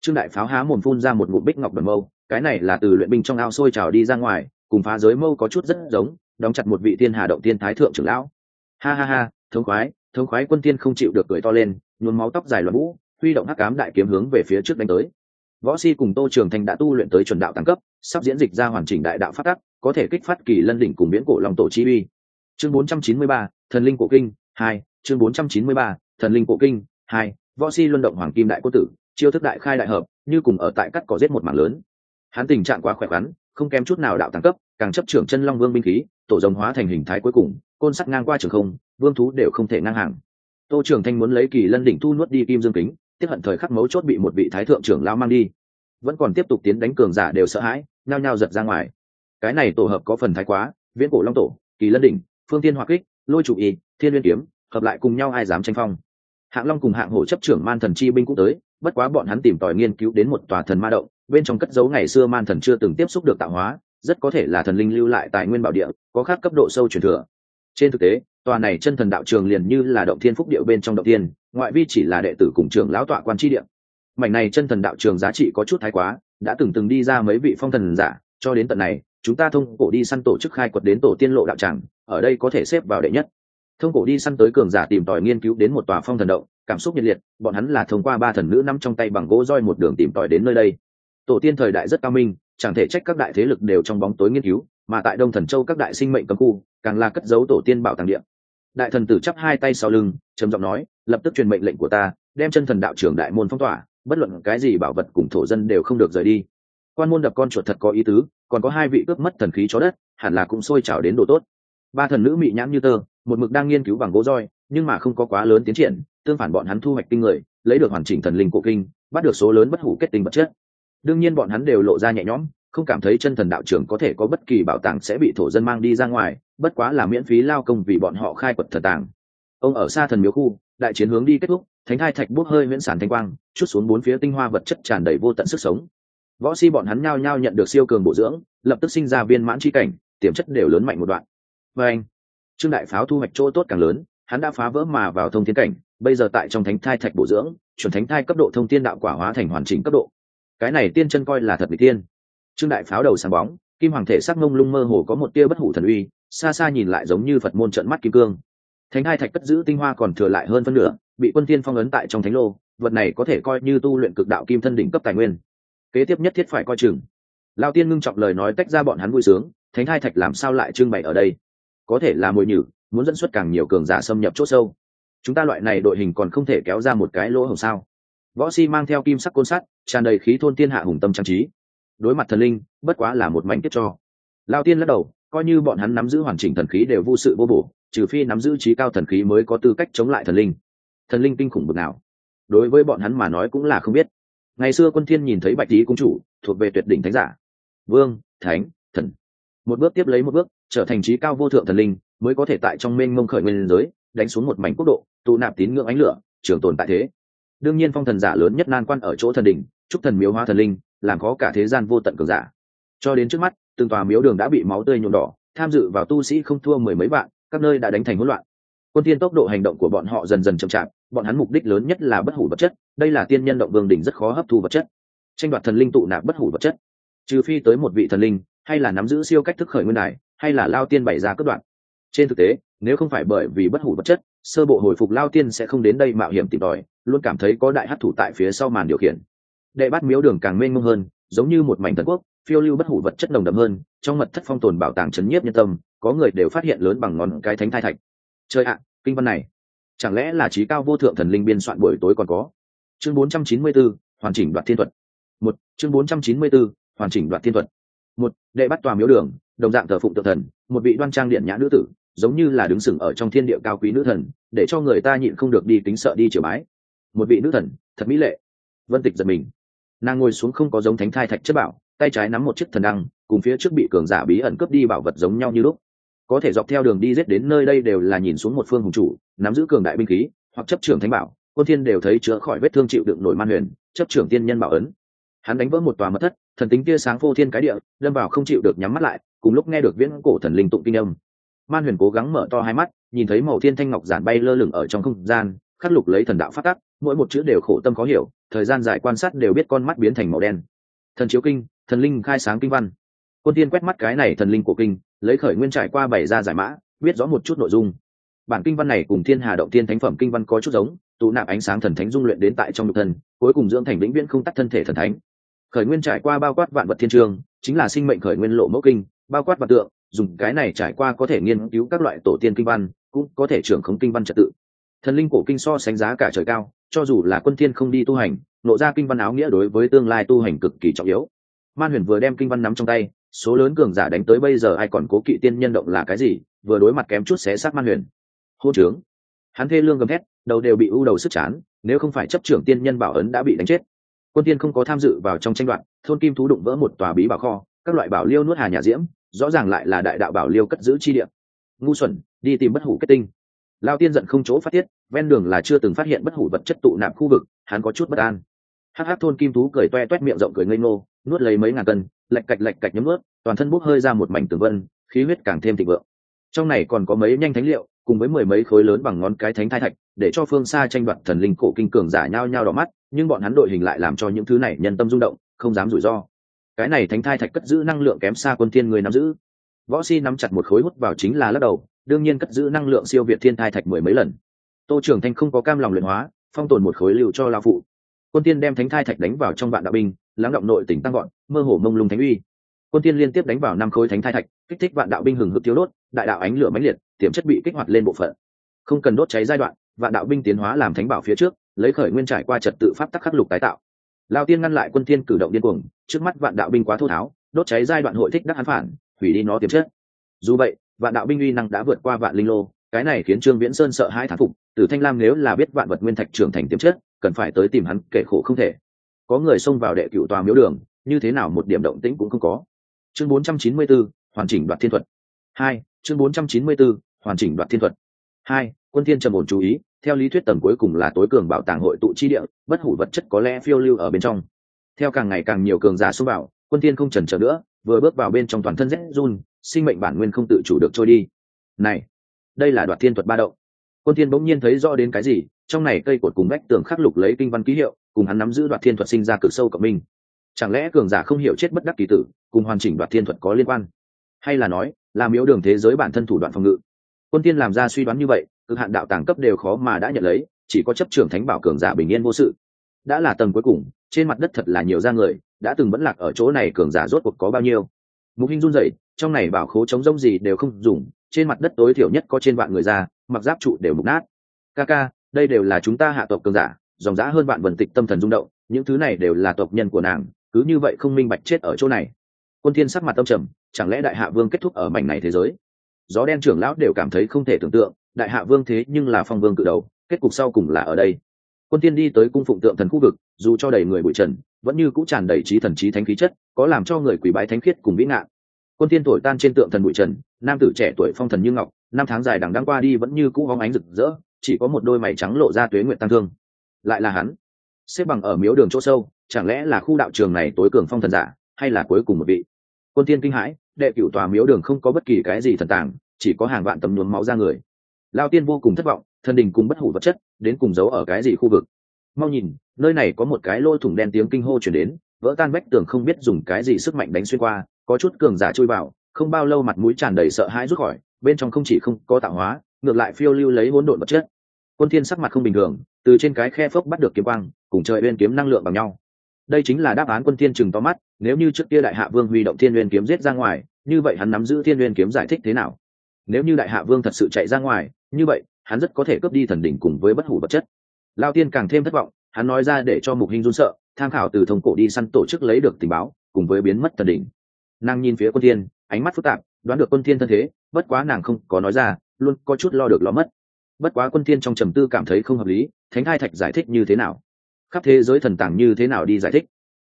Trương đại pháo há mồm phun ra một ngụm bích ngọc đầm mâu, cái này là từ luyện binh trong ao sôi trào đi ra ngoài, cùng phá giới mâu có chút rất giống, đóng chặt một vị thiên hà động tiên thái thượng trưởng lão. Ha ha ha, thống khoái thống khoái quân tiên không chịu được cười to lên nhuốm máu tóc dài loạn vũ huy động hắc cám đại kiếm hướng về phía trước đánh tới. Võ si cùng tô trường thành đã tu luyện tới chuẩn đạo tăng cấp sắp diễn dịch ra hoàn chỉnh đại đạo phát tắc có thể kích phát kỳ lân đỉnh cùng miễn cổ lòng tổ chi uy. Chương 493, thần linh cổ kinh hai chương 493, thần linh cổ kinh hai võ si luân động hoàng kim đại quốc tử chiêu thức đại khai đại hợp như cùng ở tại cắt cỏ giết một mảng lớn. Hắn tình trạng quá khỏe khoắn không kém chút nào đạo tăng cấp càng chấp trưởng chân long vương binh khí tổ rồng hóa thành hình thái cuối cùng côn sắt ngang qua trường không vương thú đều không thể ngang hàng tô trường thanh muốn lấy kỳ lân đỉnh thu nuốt đi kim dương kính tiếp hận thời khắc mấu chốt bị một vị thái thượng trưởng lao mang đi. Vẫn còn tiếp tục tiến đánh cường giả đều sợ hãi, nhao nhao giật ra ngoài. Cái này tổ hợp có phần thái quá, viễn cổ long tổ, kỳ lân đỉnh, phương tiên hoa kích, lôi chủ y, thiên liên kiếm, hợp lại cùng nhau ai dám tranh phong. Hạng long cùng hạng hổ chấp trưởng man thần chi binh cũng tới, bất quá bọn hắn tìm tòi nghiên cứu đến một tòa thần ma động, bên trong cất dấu ngày xưa man thần chưa từng tiếp xúc được tạo hóa, rất có thể là thần linh lưu lại tài nguyên bảo địa, có khác cấp độ sâu truyền thừa. Trên thực tế tòa này chân thần đạo trường liền như là động thiên phúc điệu bên trong động tiên ngoại vi chỉ là đệ tử cùng trường lão tọa quan tri địa. Mảnh này chân thần đạo trường giá trị có chút thái quá, đã từng từng đi ra mấy vị phong thần giả, cho đến tận này, chúng ta thông cổ đi săn tổ chức khai quật đến tổ tiên lộ đạo tràng, ở đây có thể xếp vào đệ nhất. Thông cổ đi săn tới cường giả tìm tòi nghiên cứu đến một tòa phong thần động, cảm xúc nhiệt liệt, bọn hắn là thông qua ba thần nữ nắm trong tay bằng gỗ roi một đường tìm tòi đến nơi đây. Tổ tiên thời đại rất cao minh, chẳng thể trách các đại thế lực đều trong bóng tối nghiên cứu, mà tại đông thần châu các đại sinh mệnh cấm khu, càng là cất giấu tổ tiên bảo tàng điện đại thần tử chắp hai tay sau lưng, trầm giọng nói, lập tức truyền mệnh lệnh của ta, đem chân thần đạo trưởng đại môn phong tỏa, bất luận cái gì bảo vật cùng thổ dân đều không được rời đi. Quan môn đập con chuột thật có ý tứ, còn có hai vị cướp mất thần khí chó đất, hẳn là cũng sôi trào đến độ tốt. Ba thần nữ mị nhãn như tơ, một mực đang nghiên cứu bằng gỗ roi, nhưng mà không có quá lớn tiến triển, tương phản bọn hắn thu hoạch tinh người, lấy được hoàn chỉnh thần linh cổ kinh, bắt được số lớn bất hủ kết tinh vật chất. Đương nhiên bọn hắn đều lộ ra nhẹ nhõm, không cảm thấy chân thần đạo trưởng có thể có bất kỳ bảo tàng sẽ bị thổ dân mang đi ra ngoài bất quá là miễn phí lao công vì bọn họ khai quật thần tàng. Ông ở xa thần miếu khu, đại chiến hướng đi kết thúc, thánh hai thạch bốc hơi miễn sản thanh quang, chút xuống bốn phía tinh hoa vật chất tràn đầy vô tận sức sống. Võ si bọn hắn nhao nhao nhận được siêu cường bổ dưỡng, lập tức sinh ra viên mãn chi cảnh, tiềm chất đều lớn mạnh một đoạn. Và anh, trương đại pháo thu hoạch chỗ tốt càng lớn, hắn đã phá vỡ mà vào thông thiên cảnh, bây giờ tại trong thánh thai thạch bổ dưỡng, chuẩn thánh thai cấp độ thông tiên đạo quả hóa thành hoàn chỉnh cấp độ. Cái này tiên chân coi là thật vị tiên. Trương đại pháo đầu sáng bóng, kim hoàng thể sắc mông lung mơ hồ có một tia bất hủ thần uy xa xa nhìn lại giống như phật môn trận mắt kim cương. Thánh hai thạch cất giữ tinh hoa còn thừa lại hơn phân nửa, bị quân tiên phong ấn tại trong thánh lô, vật này có thể coi như tu luyện cực đạo kim thân đỉnh cấp tài nguyên. Kế tiếp nhất thiết phải coi chừng. Lao tiên ngưng trọng lời nói tách ra bọn hắn vui sướng, thánh hai thạch làm sao lại trưng bày ở đây? Có thể là mồi nhử, muốn dẫn xuất càng nhiều cường giả xâm nhập c h ỗ sâu. Chúng ta loại này đội hình còn không thể kéo ra một cái lỗ hồng sao? Võ si mang theo kim sắc côn sắt, tràn đầy khí thôn tiên hạ hùng tâm trang trí. Đối mặt thần linh, bất quá là một mảnh kết cho. Lao tiên lắc đầu coi như bọn hắn nắm giữ hoàn chỉnh thần khí đều vô sự vô bổ, trừ phi nắm giữ trí cao thần khí mới có tư cách chống lại thần linh. Thần linh kinh khủng bực nào? Đối với bọn hắn mà nói cũng là không biết. Ngày xưa quân thiên nhìn thấy bạch tý cung chủ, thuộc về tuyệt đỉnh thánh giả. Vương, thánh, thần. Một bước tiếp lấy một bước, trở thành trí cao vô thượng thần linh, mới có thể tại trong mênh mông khởi nguyên giới, đánh xuống một mảnh quốc độ, tụ nạp tín ngưỡng ánh lửa, trường tồn tại thế. Đương nhiên phong thần giả lớn nhất nan quan ở chỗ thần đỉnh, chúc thần miếu hóa thần linh, làm khó cả thế gian vô tận cường giả. Cho đến trước mắt từng tòa miếu đường đã bị máu tươi nhuộm đỏ, tham dự vào tu sĩ không thua mười mấy vạn, các nơi đã đánh thành hỗn loạn. Quân tiên tốc độ hành động của bọn họ dần dần chậm chạp, bọn hắn mục đích lớn nhất là bất hủ vật chất, đây là tiên nhân động vương đỉnh rất khó hấp thu vật chất. Tranh đoạt thần linh tụ nạp bất hủ vật chất. Trừ phi tới một vị thần linh, hay là nắm giữ siêu cách thức khởi nguyên đài, hay là lao tiên bày ra cất đoạn. Trên thực tế, nếu không phải bởi vì bất hủ vật chất, sơ bộ hồi phục lao tiên sẽ không đến đây mạo hiểm tìm tòi, luôn cảm thấy có đại hát thủ tại phía sau màn điều khiển. Đệ bát miếu đường càng mênh mông hơn, giống như một mảnh thần quốc phiêu lưu bất hủ vật chất nồng đậm hơn trong mật thất phong tồn bảo tàng chấn nhiếp nhân tâm có người đều phát hiện lớn bằng ngón cái thánh thai thạch. Chơi ạ kinh văn này chẳng lẽ là trí cao vô thượng thần linh biên soạn buổi tối còn có? Chương 494, hoàn chỉnh đoạn thiên thuật. Một chương 494, hoàn chỉnh đoạn thiên thuật. Một đệ bắt tòa miếu đường đồng dạng thờ phụng tự thần một vị đoan trang điện nhã nữ tử giống như là đứng sừng ở trong thiên địa cao quý nữ thần để cho người ta nhịn không được đi kính sợ đi triều bái. Một vị nữ thần thật mỹ lệ. Vân tịch giật mình. Nàng ngồi xuống không có giống thánh thai thạch chất bảo tay trái nắm một chiếc thần đăng, cùng phía trước bị cường giả bí ẩn cướp đi bảo vật giống nhau như lúc. Có thể dọc theo đường đi giết đến nơi đây đều là nhìn xuống một phương hùng chủ, nắm giữ cường đại binh khí, hoặc chấp trưởng thánh bảo, quân thiên đều thấy chữa khỏi vết thương chịu đựng nổi man huyền, chấp trưởng tiên nhân bảo ấn. Hắn đánh vỡ một tòa mật thất, thần tính tia sáng vô thiên cái địa lâm vào không chịu được nhắm mắt lại, cùng lúc nghe được viễn cổ thần linh tụng kinh âm. Man huyền cố gắng mở to hai mắt, nhìn thấy màu thiên thanh ngọc giản bay lơ lửng ở trong không gian, khắc lục lấy thần đạo phát tắc, mỗi một chữ đều khổ tâm khó hiểu, thời gian dài quan sát đều biết con mắt biến thành màu đen. Thần chiếu kinh thần linh khai sáng kinh văn. Quân tiên quét mắt cái này thần linh của kinh, lấy khởi nguyên trải qua bày ra giải mã, biết rõ một chút nội dung. Bản kinh văn này cùng thiên hà động tiên thánh phẩm kinh văn có chút giống, tụ nạp ánh sáng thần thánh dung luyện đến tại trong nhục thân, cuối cùng dưỡng thành vĩnh viễn không tắt thân thể thần thánh. Khởi nguyên trải qua bao quát vạn vật thiên trường, chính là sinh mệnh khởi nguyên lộ mẫu kinh, bao quát vật tượng, dùng cái này trải qua có thể nghiên cứu các loại tổ tiên kinh văn, cũng có thể trưởng khống kinh văn trật tự. Thần linh cổ kinh so sánh giá cả trời cao, cho dù là quân thiên không đi tu hành nộ ra kinh văn áo nghĩa đối với tương lai tu hành cực kỳ trọng yếu man huyền vừa đem kinh văn nắm trong tay, số lớn cường giả đánh tới bây giờ ai còn cố kỵ tiên nhân động là cái gì, vừa đối mặt kém chút xé xác man huyền. Hô trướng. Hắn thê lương gầm thét, đầu đều bị u đầu sức chán, nếu không phải chấp trưởng tiên nhân bảo ấn đã bị đánh chết. Quân tiên không có tham dự vào trong tranh đoạn thôn kim thú đụng vỡ một tòa bí bảo kho, các loại bảo liêu nuốt hà nhà diễm, rõ ràng lại là đại đạo bảo liêu cất giữ chi điểm ngu xuẩn, đi tìm bất hủ kết tinh. Lao tiên giận không chỗ phát tiết, ven đường là chưa từng phát hiện bất hủ vật chất tụ nạp khu vực, hắn có chút bất an. Hắc hắc thôn kim thú cười toe toét miệng rộng cười ngây ngô nuốt lấy mấy ngàn cân, lạch cạch lạch cạch nhấm nuốt, toàn thân bốc hơi ra một mảnh tường vân, khí huyết càng thêm thịnh vượng. Trong này còn có mấy nhanh thánh liệu, cùng với mười mấy khối lớn bằng ngón cái thánh thai thạch, để cho phương xa tranh đoạt thần linh cổ kinh cường giả nhao nhao đỏ mắt, nhưng bọn hắn đội hình lại làm cho những thứ này nhân tâm rung động, không dám rủi ro. Cái này thánh thai thạch cất giữ năng lượng kém xa quân thiên người nắm giữ. Võ si nắm chặt một khối hút vào chính là lắc đầu, đương nhiên cất giữ năng lượng siêu việt thiên thai thạch mười mấy lần. Tô trưởng thanh không có cam lòng luyện hóa, phong tồn một khối lưu cho lao phụ. Quân tiên đem thánh thai thạch đánh vào trong vạn đạo binh lắng động nội tỉnh tăng gọn mơ hồ mông lung thánh uy. Quân tiên liên tiếp đánh vào năm khối thánh thai thạch, kích thích vạn đạo binh hừng hực thiếu đốt, đại đạo ánh lửa mãnh liệt, tiềm chất bị kích hoạt lên bộ phận. Không cần đốt cháy giai đoạn, vạn đạo binh tiến hóa làm thánh bảo phía trước, lấy khởi nguyên trải qua trật tự pháp tắc khắc lục tái tạo. Lao tiên ngăn lại quân tiên cử động điên cuồng, trước mắt vạn đạo binh quá thô tháo, đốt cháy giai đoạn hội thích đắc hắn phản, hủy đi nó tiềm chất. Dù vậy, vạn đạo binh uy năng đã vượt qua vạn linh lô, cái này khiến trương viễn sơn sợ hãi thán phục, tử thanh lam nếu là biết vạn vật nguyên thạch trưởng thành tiềm chất, cần phải tới tìm hắn kể khổ không thể có người xông vào đệ cựu tòa miếu đường như thế nào một điểm động tĩnh cũng không có. Chương 494, hoàn chỉnh đoạt thiên thuật. Hai chương 494, hoàn chỉnh đoạt thiên thuật. Hai quân thiên trầm ổn chú ý theo lý thuyết tầng cuối cùng là tối cường bảo tàng hội tụ chi địa bất hủ vật chất có lẽ phiêu lưu ở bên trong. Theo càng ngày càng nhiều cường giả xông vào quân thiên không chần chờ nữa vừa bước vào bên trong toàn thân rét run sinh mệnh bản nguyên không tự chủ được trôi đi. Này đây là đoạt thiên thuật ba động. Quân thiên bỗng nhiên thấy rõ đến cái gì trong này cây cột cùng vách tường khắc lục lấy kinh văn ký hiệu cùng hắn nắm giữ đoạt thiên thuật sinh ra cực sâu cộng minh. Chẳng lẽ cường giả không hiểu chết bất đắc kỳ tử, cùng hoàn chỉnh đoạt thiên thuật có liên quan? Hay là nói làm miếu đường thế giới bản thân thủ đoạn phòng ngự? Quân tiên làm ra suy đoán như vậy, cực hạn đạo tàng cấp đều khó mà đã nhận lấy, chỉ có chấp trưởng thánh bảo cường giả bình yên vô sự. Đã là tầng cuối cùng, trên mặt đất thật là nhiều da người, đã từng vẫn lạc ở chỗ này cường giả rốt cuộc có bao nhiêu? Mục hình run rẩy, trong này bảo khố chống rông gì đều không dùng, trên mặt đất tối thiểu nhất có trên vạn người ra, mặc giáp trụ đều mục nát. Ca ca đây đều là chúng ta hạ tộc cường giả dòng dã hơn bạn vần tịch tâm thần rung động, những thứ này đều là tộc nhân của nàng, cứ như vậy không minh bạch chết ở chỗ này. Quân thiên sắc mặt tâm trầm, chẳng lẽ đại hạ vương kết thúc ở mảnh này thế giới? Gió đen trưởng lão đều cảm thấy không thể tưởng tượng, đại hạ vương thế nhưng là phong vương cự đầu, kết cục sau cùng là ở đây. Quân tiên đi tới cung phụng tượng thần khu vực, dù cho đầy người bụi trần, vẫn như cũng tràn đầy trí thần trí thánh khí chất, có làm cho người quỷ bái thánh khiết cùng vĩ ngạn quân tiên tuổi tan trên tượng thần bụi trần, nam tử trẻ tuổi phong thần như ngọc, năm tháng dài đằng đang qua đi vẫn như cũ hóng ánh rực rỡ, chỉ có một đôi mày trắng lộ ra tuế nguyện tăng thương lại là hắn. Xếp bằng ở miếu đường chỗ sâu, chẳng lẽ là khu đạo trường này tối cường phong thần giả, hay là cuối cùng một vị? Quân tiên kinh hãi, đệ cửu tòa miếu đường không có bất kỳ cái gì thần tàng, chỉ có hàng vạn tấm nhuốm máu ra người. Lao tiên vô cùng thất vọng thần đình cùng bất hủ vật chất, đến cùng giấu ở cái gì khu vực? Mau nhìn, nơi này có một cái lôi thủng đen tiếng kinh hô chuyển đến, vỡ tan vách tường không biết dùng cái gì sức mạnh đánh xuyên qua, có chút cường giả chui vào, không bao lâu mặt mũi tràn đầy sợ hãi rút khỏi, bên trong không chỉ không có tạo hóa, ngược lại phiêu lưu lấy hỗn độn vật chất quân thiên sắc mặt không bình thường, từ trên cái khe phốc bắt được kiếm quang, cùng trời uyên kiếm năng lượng bằng nhau. Đây chính là đáp án quân thiên chừng to mắt, nếu như trước kia đại hạ vương huy động thiên uyên kiếm giết ra ngoài, như vậy hắn nắm giữ thiên uyên kiếm giải thích thế nào? Nếu như đại hạ vương thật sự chạy ra ngoài, như vậy, hắn rất có thể cướp đi thần đỉnh cùng với bất hủ vật chất. Lao tiên càng thêm thất vọng, hắn nói ra để cho mục hình run sợ, tham khảo từ thông cổ đi săn tổ chức lấy được tình báo, cùng với biến mất thần đỉnh. Nàng nhìn phía quân thiên, ánh mắt phức tạp, đoán được quân thiên thân thế, bất quá nàng không có nói ra, luôn có chút lo được lo mất bất quá quân thiên trong trầm tư cảm thấy không hợp lý, thánh hai thạch giải thích như thế nào? Khắp thế giới thần tàng như thế nào đi giải thích?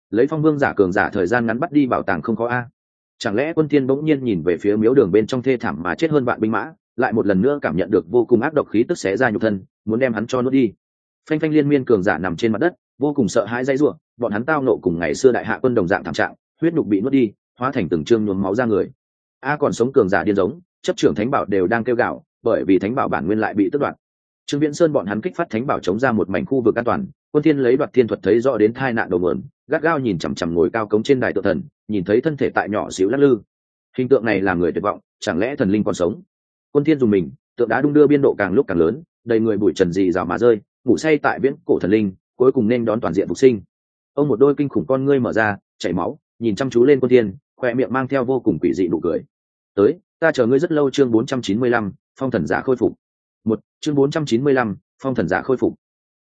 Lấy phong vương giả cường giả thời gian ngắn bắt đi bảo tàng không có a? Chẳng lẽ quân thiên bỗng nhiên nhìn về phía miếu đường bên trong thê thảm mà chết hơn vạn binh mã, lại một lần nữa cảm nhận được vô cùng ác độc khí tức xé ra nhục thân, muốn đem hắn cho nuốt đi. Phanh phanh liên miên cường giả nằm trên mặt đất, vô cùng sợ hãi dây rủa, bọn hắn tao nộ cùng ngày xưa đại hạ quân đồng dạng thảm trạng, huyết nhục bị nuốt đi, hóa thành từng trương nhuốm máu ra người. A còn sống cường giả điên giống, chấp trưởng thánh bảo đều đang kêu gạo bởi vì thánh bảo bản nguyên lại bị tước đoạt. Trương viễn sơn bọn hắn kích phát thánh bảo chống ra một mảnh khu vực an toàn, quân thiên lấy đoạt thiên thuật thấy rõ đến tai nạn đầu mượn gắt gao nhìn chằm chằm ngồi cao cống trên đài tự thần, nhìn thấy thân thể tại nhỏ xíu lắc lư. Hình tượng này làm người tuyệt vọng, chẳng lẽ thần linh còn sống? Quân thiên dùng mình, tượng đá đung đưa biên độ càng lúc càng lớn, đầy người bụi trần dị rào mà rơi, ngủ say tại viễn cổ thần linh, cuối cùng nên đón toàn diện phục sinh. Ông một đôi kinh khủng con ngươi mở ra, chảy máu, nhìn chăm chú lên quân thiên, khoe miệng mang theo vô cùng quỷ dị nụ cười tới ta chờ ngươi rất lâu chương 495, phong thần giả khôi phục. Một chương 495, phong thần giả khôi phục.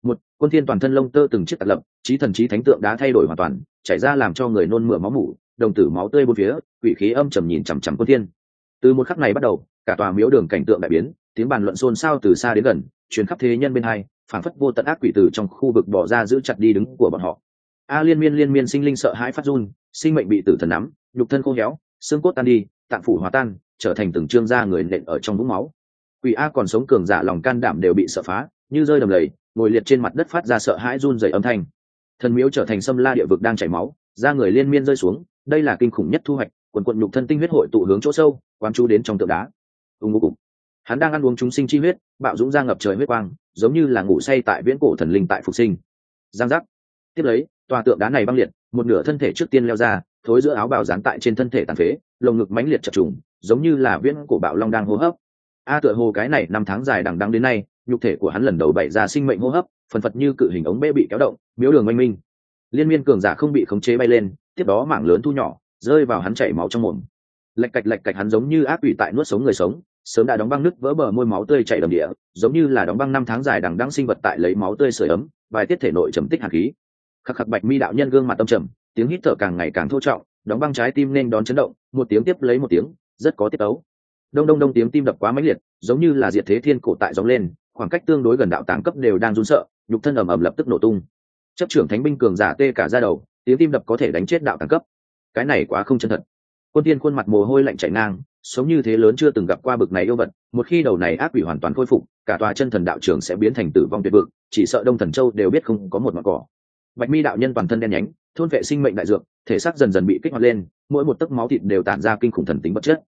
Một quân thiên toàn thân lông tơ từng chiếc tạt lập trí thần trí thánh tượng đã thay đổi hoàn toàn chảy ra làm cho người nôn mửa máu mủ đồng tử máu tươi bốn phía quỷ khí âm trầm nhìn chằm chằm quân thiên. Từ một khắc này bắt đầu cả tòa miếu đường cảnh tượng đại biến tiếng bàn luận xôn xao từ xa đến gần truyền khắp thế nhân bên hai phản phất vô tận ác quỷ từ trong khu vực bỏ ra giữ chặt đi đứng của bọn họ. A liên miên liên miên sinh linh sợ hãi phát run sinh mệnh bị tử thần nắm nhục thân khô héo xương cốt tan đi tạng phủ hòa tan, trở thành từng trương da người nện ở trong vũng máu. Quỷ a còn sống cường giả lòng can đảm đều bị sợ phá, như rơi đầm lầy, ngồi liệt trên mặt đất phát ra sợ hãi run rẩy âm thanh. Thần miếu trở thành sâm la địa vực đang chảy máu, da người liên miên rơi xuống, đây là kinh khủng nhất thu hoạch, quần quận nhục thân tinh huyết hội tụ hướng chỗ sâu, quán chú đến trong tượng đá. Ưng ngô cục. Hắn đang ăn uống chúng sinh chi huyết, bạo dũng ra ngập trời huyết quang, giống như là ngủ say tại viễn cổ thần linh tại phục sinh. Giang giác. Tiếp lấy, tòa tượng đá này băng liệt, một nửa thân thể trước tiên leo ra, thối giữa áo bào dán tại trên thân thể tàn phế lồng ngực mãnh liệt chập trùng, giống như là viễn cổ bạo long đang hô hấp. A tựa hồ cái này năm tháng dài đằng đăng đến nay, nhục thể của hắn lần đầu bày ra sinh mệnh hô hấp, phần phật như cự hình ống bê bị kéo động, miếu đường oanh minh. Liên miên cường giả không bị khống chế bay lên, tiếp đó mảng lớn thu nhỏ, rơi vào hắn chảy máu trong mồm. Lạch cạch lạch cạch hắn giống như ác quỷ tại nuốt sống người sống, sớm đã đóng băng nứt vỡ bờ môi máu tươi chảy đầm địa, giống như là đóng băng năm tháng dài đằng đăng sinh vật tại lấy máu tươi sưởi ấm vài tiết thể nội trầm tích hạt khí. Khắc khắc bạch mi đạo nhân gương mặt tâm trầm, tiếng hít thở càng ngày càng thô trọng đóng băng trái tim nên đón chấn động, một tiếng tiếp lấy một tiếng, rất có tiết tấu. Đông đông đông tiếng tim đập quá mãnh liệt, giống như là diệt thế thiên cổ tại gióng lên, khoảng cách tương đối gần đạo tàng cấp đều đang run sợ, nhục thân ầm ầm lập tức nổ tung. Chấp trưởng thánh binh cường giả tê cả ra đầu, tiếng tim đập có thể đánh chết đạo tàng cấp. Cái này quá không chân thật. Quân tiên khuôn mặt mồ hôi lạnh chảy ngang, sống như thế lớn chưa từng gặp qua bực này yêu vật, một khi đầu này ác quỷ hoàn toàn khôi phục, cả tòa chân thần đạo trường sẽ biến thành tử vong tuyệt vực, chỉ sợ đông thần châu đều biết không có một mặt cỏ. Bạch mi đạo nhân toàn thân đen nhánh thôn vệ sinh mệnh đại dược, thể xác dần dần bị kích hoạt lên, mỗi một tấc máu thịt đều tản ra kinh khủng thần tính vật chất.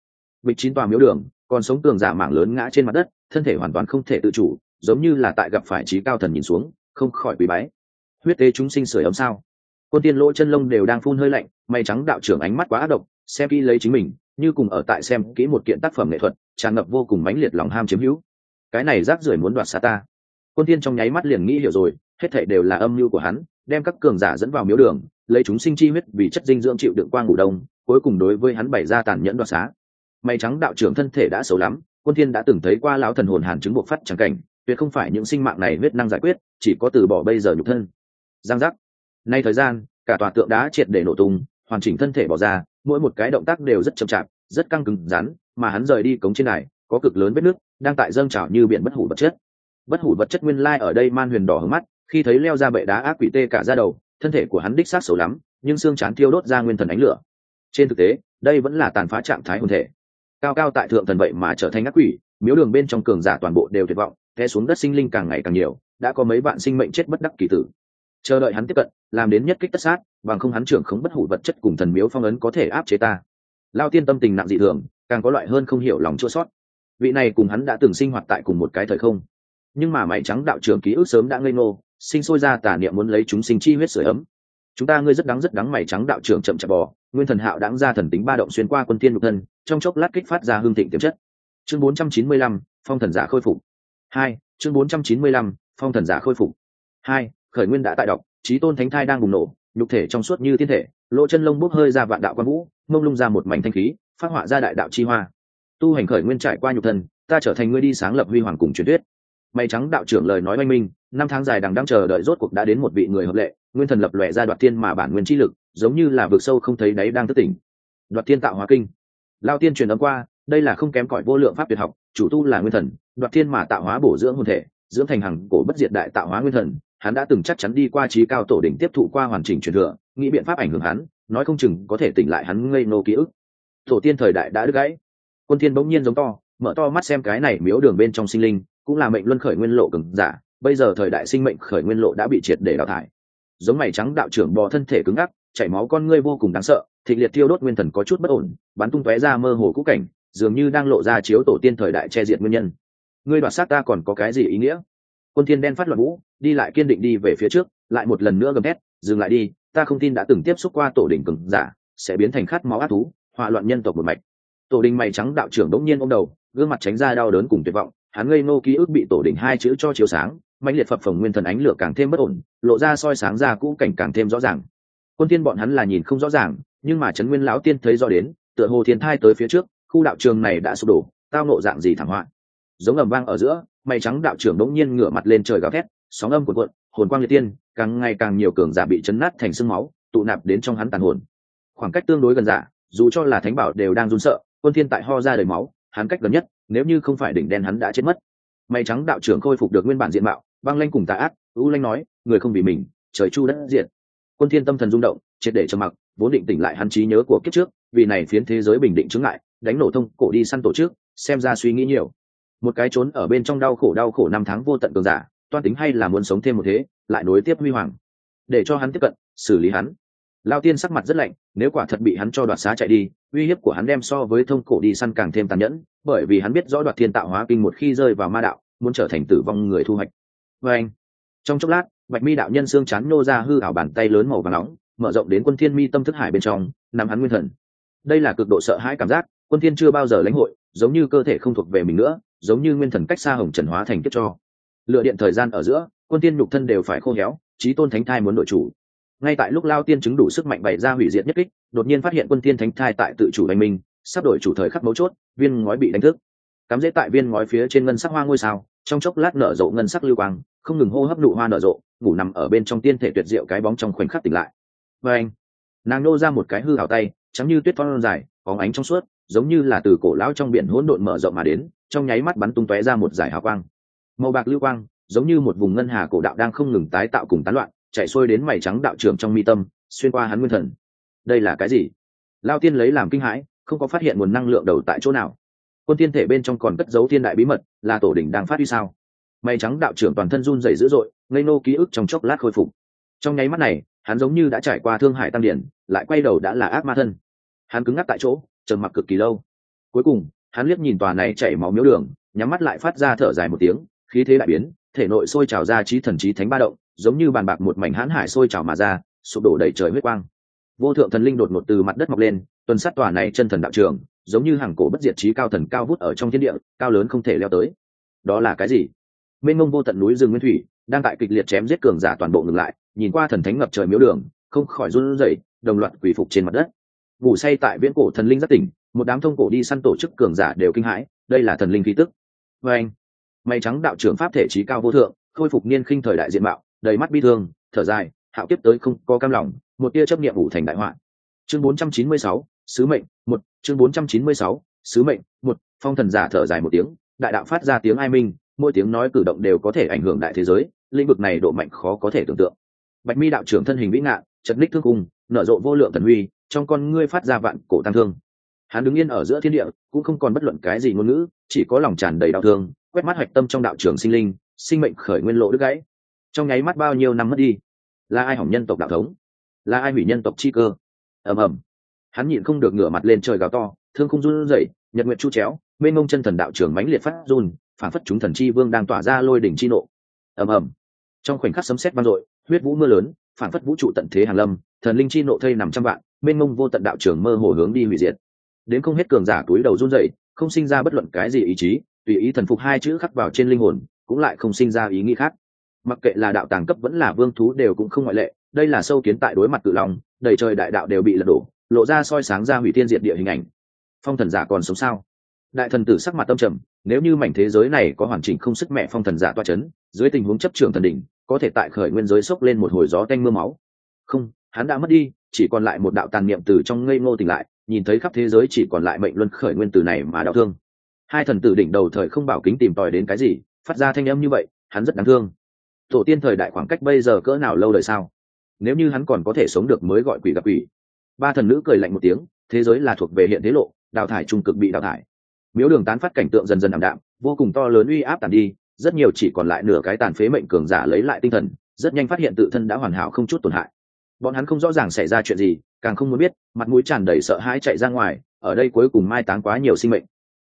Bịch chín tòa miếu đường, còn sống tường giả mảng lớn ngã trên mặt đất, thân thể hoàn toàn không thể tự chủ, giống như là tại gặp phải trí cao thần nhìn xuống, không khỏi quý bái. Huyết tế chúng sinh sửa ấm sao? Quân tiên lỗ chân lông đều đang phun hơi lạnh may trắng đạo trưởng ánh mắt quá ác độc, xem kỹ lấy chính mình, như cùng ở tại xem kỹ một kiện tác phẩm nghệ thuật, tràn ngập vô cùng mãnh liệt lòng ham chiếm hữu. Cái này rác rưởi muốn đoạt xa ta. Quân tiên trong nháy mắt liền nghĩ hiểu rồi, hết thảy đều là âm mưu của hắn, đem các cường giả dẫn vào miếu đường lấy chúng sinh chi huyết vì chất dinh dưỡng chịu đựng qua ngủ đông, cuối cùng đối với hắn bày ra tàn nhẫn đoạt xá. May trắng đạo trưởng thân thể đã xấu lắm, quân thiên đã từng thấy qua lão thần hồn hàn chứng buộc phát chẳng cảnh, tuyệt không phải những sinh mạng này huyết năng giải quyết, chỉ có từ bỏ bây giờ nhục thân. Giang giác. Nay thời gian, cả tòa tượng đá triệt để nổ tung, hoàn chỉnh thân thể bỏ ra, mỗi một cái động tác đều rất chậm chạp, rất căng cứng, rắn, mà hắn rời đi cống trên này, có cực lớn vết nước đang tại dâng trào như biển bất hủ vật chất. Bất hủ vật chất nguyên lai ở đây man huyền đỏ hướng mắt, khi thấy leo ra bệ đá ác quỷ tê cả ra đầu thân thể của hắn đích xác xấu lắm, nhưng xương chán thiêu đốt ra nguyên thần ánh lửa. Trên thực tế, đây vẫn là tàn phá trạng thái hồn thể. Cao cao tại thượng thần vậy mà trở thành ác quỷ, miếu đường bên trong cường giả toàn bộ đều tuyệt vọng, té xuống đất sinh linh càng ngày càng nhiều, đã có mấy bạn sinh mệnh chết bất đắc kỳ tử. Chờ đợi hắn tiếp cận, làm đến nhất kích tất sát, bằng không hắn trưởng không bất hủ vật chất cùng thần miếu phong ấn có thể áp chế ta. Lao tiên tâm tình nặng dị thường, càng có loại hơn không hiểu lòng chua sót vị này cùng hắn đã từng sinh hoạt tại cùng một cái thời không. Nhưng mà mày trắng đạo trưởng ký ức sớm đã ngây ngô sinh sôi ra tà niệm muốn lấy chúng sinh chi huyết sửa ấm. Chúng ta ngươi rất đắng rất đắng mày trắng đạo trưởng chậm chạp bò nguyên thần hạo đáng ra thần tính ba động xuyên qua quân tiên nhục thân trong chốc lát kích phát ra hương thịnh tiềm chất. Chương 495, phong thần giả khôi phục. Hai chương 495, phong thần giả khôi phục. Hai khởi nguyên đã tại đọc trí tôn thánh thai đang bùng nổ nhục thể trong suốt như thiên thể lỗ chân lông bốc hơi ra vạn đạo quan vũ mông lung ra một mảnh thanh khí phát họa ra đại đạo chi hoa. Tu hành khởi nguyên trải qua nhục thân ta trở thành ngươi đi sáng lập huy hoàng cùng truyền thuyết mày trắng đạo trưởng lời nói oanh minh, năm tháng dài đằng đang chờ đợi rốt cuộc đã đến một vị người hợp lệ, nguyên thần lập lòe ra đoạt tiên mà bản nguyên chi lực, giống như là vực sâu không thấy đáy đang thức tỉnh. Đoạt tiên tạo hóa kinh. Lao tiên truyền âm qua, đây là không kém cỏi vô lượng pháp tuyệt học, chủ tu là nguyên thần, đoạt tiên mà tạo hóa bổ dưỡng hồn thể, dưỡng thành hằng cổ bất diệt đại tạo hóa nguyên thần, hắn đã từng chắc chắn đi qua trí cao tổ đỉnh tiếp thụ qua hoàn chỉnh truyền thừa, nghĩ biện pháp ảnh hưởng hắn, nói không chừng có thể tỉnh lại hắn ngây nô ký ức. Tổ tiên thời đại đã đứt gãy. Quân thiên bỗng nhiên giống to, mở to mắt xem cái này miếu đường bên trong sinh linh cũng là mệnh luân khởi nguyên lộ cường giả, bây giờ thời đại sinh mệnh khởi nguyên lộ đã bị triệt để đào thải. Giống mày trắng đạo trưởng bò thân thể cứng ngắc, chảy máu con ngươi vô cùng đáng sợ, thịnh liệt tiêu đốt nguyên thần có chút bất ổn, bắn tung tóe ra mơ hồ cũ cảnh, dường như đang lộ ra chiếu tổ tiên thời đại che diệt nguyên nhân. Ngươi đoạt sát ta còn có cái gì ý nghĩa? Quân thiên đen phát loạn vũ, đi lại kiên định đi về phía trước, lại một lần nữa gầm thét, dừng lại đi, ta không tin đã từng tiếp xúc qua tổ đỉnh cường giả, sẽ biến thành khát máu ác thú, hỏa loạn nhân tộc một mạch. Tổ đình mày trắng đạo trưởng đống nhiên ôm đầu, gương mặt tránh ra đau đớn cùng tuyệt vọng hắn ngây ngô ký ức bị tổ đỉnh hai chữ cho chiếu sáng mạnh liệt phập phồng nguyên thần ánh lửa càng thêm bất ổn, lộ ra soi sáng ra cũ cảnh càng thêm rõ ràng. Quân tiên bọn hắn là nhìn không rõ ràng, nhưng mà trấn nguyên lão tiên thấy rõ đến, tựa hồ thiên thai tới phía trước, khu đạo trường này đã sụp đổ, tao nộ dạng gì thảm họa. Giống ầm vang ở giữa mày trắng đạo trưởng đống nhiên ngửa mặt lên trời gào thét, sóng âm cuộn cuộn, hồn quang liệt tiên, càng ngày càng nhiều cường giả bị chấn nát thành sương máu, tụ nạp đến trong hắn tàn hồn. Khoảng cách tương đối gần giả dù cho là thánh bảo đều đang run sợ, quân thiên tại ho ra đầy máu, hắn cách gần nhất nếu như không phải đỉnh đen hắn đã chết mất. Mày trắng đạo trưởng khôi phục được nguyên bản diện mạo, băng lanh cùng tà ác, u lanh nói, người không vì mình, trời chu đất diệt. Quân thiên tâm thần rung động, triệt để trầm mặc, vốn định tỉnh lại hắn trí nhớ của kiếp trước, vì này phiến thế giới bình định chứng lại đánh nổ thông, cổ đi săn tổ chức xem ra suy nghĩ nhiều. Một cái trốn ở bên trong đau khổ đau khổ năm tháng vô tận cường giả, toan tính hay là muốn sống thêm một thế, lại nối tiếp huy hoàng. Để cho hắn tiếp cận, xử lý hắn lao tiên sắc mặt rất lạnh, nếu quả thật bị hắn cho đoạt xá chạy đi, uy hiếp của hắn đem so với thông cổ đi săn càng thêm tàn nhẫn, bởi vì hắn biết rõ đoạt thiên tạo hóa kinh một khi rơi vào ma đạo, muốn trở thành tử vong người thu hoạch. Và anh, trong chốc lát, bạch mi đạo nhân xương chán nô ra hư ảo bàn tay lớn màu và nóng, mở rộng đến quân thiên mi tâm thức hải bên trong, nắm hắn nguyên thần. Đây là cực độ sợ hãi cảm giác, quân thiên chưa bao giờ lãnh hội, giống như cơ thể không thuộc về mình nữa, giống như nguyên thần cách xa hồng trần hóa thành kiếp cho. Lựa điện thời gian ở giữa, quân tiên nhục thân đều phải khô héo trí tôn thánh thai muốn đội chủ ngay tại lúc lao tiên chứng đủ sức mạnh bày ra hủy diệt nhất kích, đột nhiên phát hiện quân tiên thánh thai tại tự chủ đánh minh sắp đổi chủ thời khắc mấu chốt, viên ngói bị đánh thức. Cắm dễ tại viên ngói phía trên ngân sắc hoa ngôi sao, trong chốc lát nở rộ ngân sắc lưu quang, không ngừng hô hấp nụ hoa nở rộ, ngủ nằm ở bên trong tiên thể tuyệt diệu cái bóng trong khoảnh khắc tỉnh lại. Và anh nàng nô ra một cái hư hào tay, trắng như tuyết phong dài có ánh trong suốt, giống như là từ cổ lão trong biển hỗn độn mở rộng mà đến, trong nháy mắt bắn tung tóe ra một giải hào quang. Màu bạc lưu quang, giống như một vùng ngân hà cổ đạo đang không ngừng tái tạo cùng tán loạn chạy xuôi đến mảy trắng đạo trưởng trong mi tâm, xuyên qua hắn nguyên thần. Đây là cái gì? Lao tiên lấy làm kinh hãi, không có phát hiện nguồn năng lượng đầu tại chỗ nào. Quân tiên thể bên trong còn cất giấu thiên đại bí mật, là tổ đỉnh đang phát huy sao? Mày trắng đạo trưởng toàn thân run rẩy dữ dội, ngây nô ký ức trong chốc lát khôi phục. Trong nháy mắt này, hắn giống như đã trải qua thương hải tăng điển, lại quay đầu đã là ác ma thân. Hắn cứng ngắc tại chỗ, trầm mặc cực kỳ lâu. Cuối cùng, hắn liếc nhìn tòa này chảy máu miếu đường, nhắm mắt lại phát ra thở dài một tiếng, khí thế đại biến, thể nội sôi trào ra trí thần trí thánh ba động giống như bàn bạc một mảnh hãn hải sôi trào mà ra, sụp đổ đầy trời huyết quang. Vô thượng thần linh đột ngột từ mặt đất mọc lên, tuần sát tòa này chân thần đạo trường, giống như hàng cổ bất diệt trí cao thần cao vút ở trong thiên địa, cao lớn không thể leo tới. Đó là cái gì? Mênh mông vô tận núi rừng nguyên thủy, đang tại kịch liệt chém giết cường giả toàn bộ ngừng lại, nhìn qua thần thánh ngập trời miếu đường, không khỏi run rẩy, đồng loạt quỳ phục trên mặt đất. Ngủ say tại viễn cổ thần linh rất tỉnh, một đám thông cổ đi săn tổ chức cường giả đều kinh hãi, đây là thần linh khí tức. Vê anh, may trắng đạo trưởng pháp thể trí cao vô thượng, khôi phục niên khinh thời đại diện mạo đầy mắt bi thương thở dài hạo tiếp tới không có cam lòng một tia chấp niệm ủ thành đại họa. Chương 496, sứ mệnh một chương 496, sứ mệnh một phong thần giả thở dài một tiếng đại đạo phát ra tiếng ai minh mỗi tiếng nói cử động đều có thể ảnh hưởng đại thế giới lĩnh vực này độ mạnh khó có thể tưởng tượng. Bạch mi đạo trưởng thân hình vĩ ngạn chật ních thương cung nở rộ vô lượng thần huy trong con ngươi phát ra vạn cổ tăng thương. Hắn đứng yên ở giữa thiên địa cũng không còn bất luận cái gì ngôn ngữ chỉ có lòng tràn đầy đau thương quét mắt hoạch tâm trong đạo trường sinh linh sinh mệnh khởi nguyên lộ đứt gãy trong nháy mắt bao nhiêu năm mất đi. Là ai hỏng nhân tộc đạo thống? Là ai hủy nhân tộc chi cơ? Ầm ầm. Hắn nhịn không được ngửa mặt lên trời gào to, thương không run rẩy, nhật nguyện chu chéo, mênh mông chân thần đạo trường mãnh liệt phát run, phản phất chúng thần chi vương đang tỏa ra lôi đỉnh chi nộ. Ầm ầm. Trong khoảnh khắc sấm sét vang dội, huyết vũ mưa lớn, phản phất vũ trụ tận thế hàn lâm, thần linh chi nộ thây nằm trăm vạn, mênh mông vô tận đạo trường mơ hồ hướng đi hủy diệt. Đến không hết cường giả túi đầu run rẩy, không sinh ra bất luận cái gì ý chí, tùy ý thần phục hai chữ khắc vào trên linh hồn, cũng lại không sinh ra ý nghĩ khác mặc kệ là đạo tàng cấp vẫn là vương thú đều cũng không ngoại lệ, đây là sâu kiến tại đối mặt tự lòng đầy trời đại đạo đều bị lật đổ, lộ ra soi sáng ra hủy thiên diệt địa hình ảnh. Phong thần giả còn sống sao? Đại thần tử sắc mặt tâm trầm, nếu như mảnh thế giới này có hoàn chỉnh không sức mẹ phong thần giả toa c h ấ n dưới tình huống chấp trường thần đỉnh, có thể tại khởi nguyên giới sốc lên một hồi gió tanh m ư a máu. Không, hắn đã mất đi, chỉ còn lại một đạo tàn niệm từ trong ngây ngô tỉnh lại, nhìn thấy khắp thế giới chỉ còn lại mệnh luân khởi nguyên từ này mà đau thương. Hai thần tử đỉnh đầu thời không bảo kính tìm tòi đến cái gì, phát ra thanh âm như vậy, hắn rất đáng thương tổ tiên thời đại khoảng cách bây giờ cỡ nào lâu đời sao? Nếu như hắn còn có thể sống được mới gọi quỷ gặp quỷ. Ba thần nữ cười lạnh một tiếng, thế giới là thuộc về hiện thế lộ, đào thải trung cực bị đào thải. Miếu đường tán phát cảnh tượng dần dần ảm đạm, vô cùng to lớn uy áp tàn đi, rất nhiều chỉ còn lại nửa cái tàn phế mệnh cường giả lấy lại tinh thần, rất nhanh phát hiện tự thân đã hoàn hảo không chút tổn hại. Bọn hắn không rõ ràng xảy ra chuyện gì, càng không muốn biết, mặt mũi tràn đầy sợ hãi chạy ra ngoài, ở đây cuối cùng mai táng quá nhiều sinh mệnh.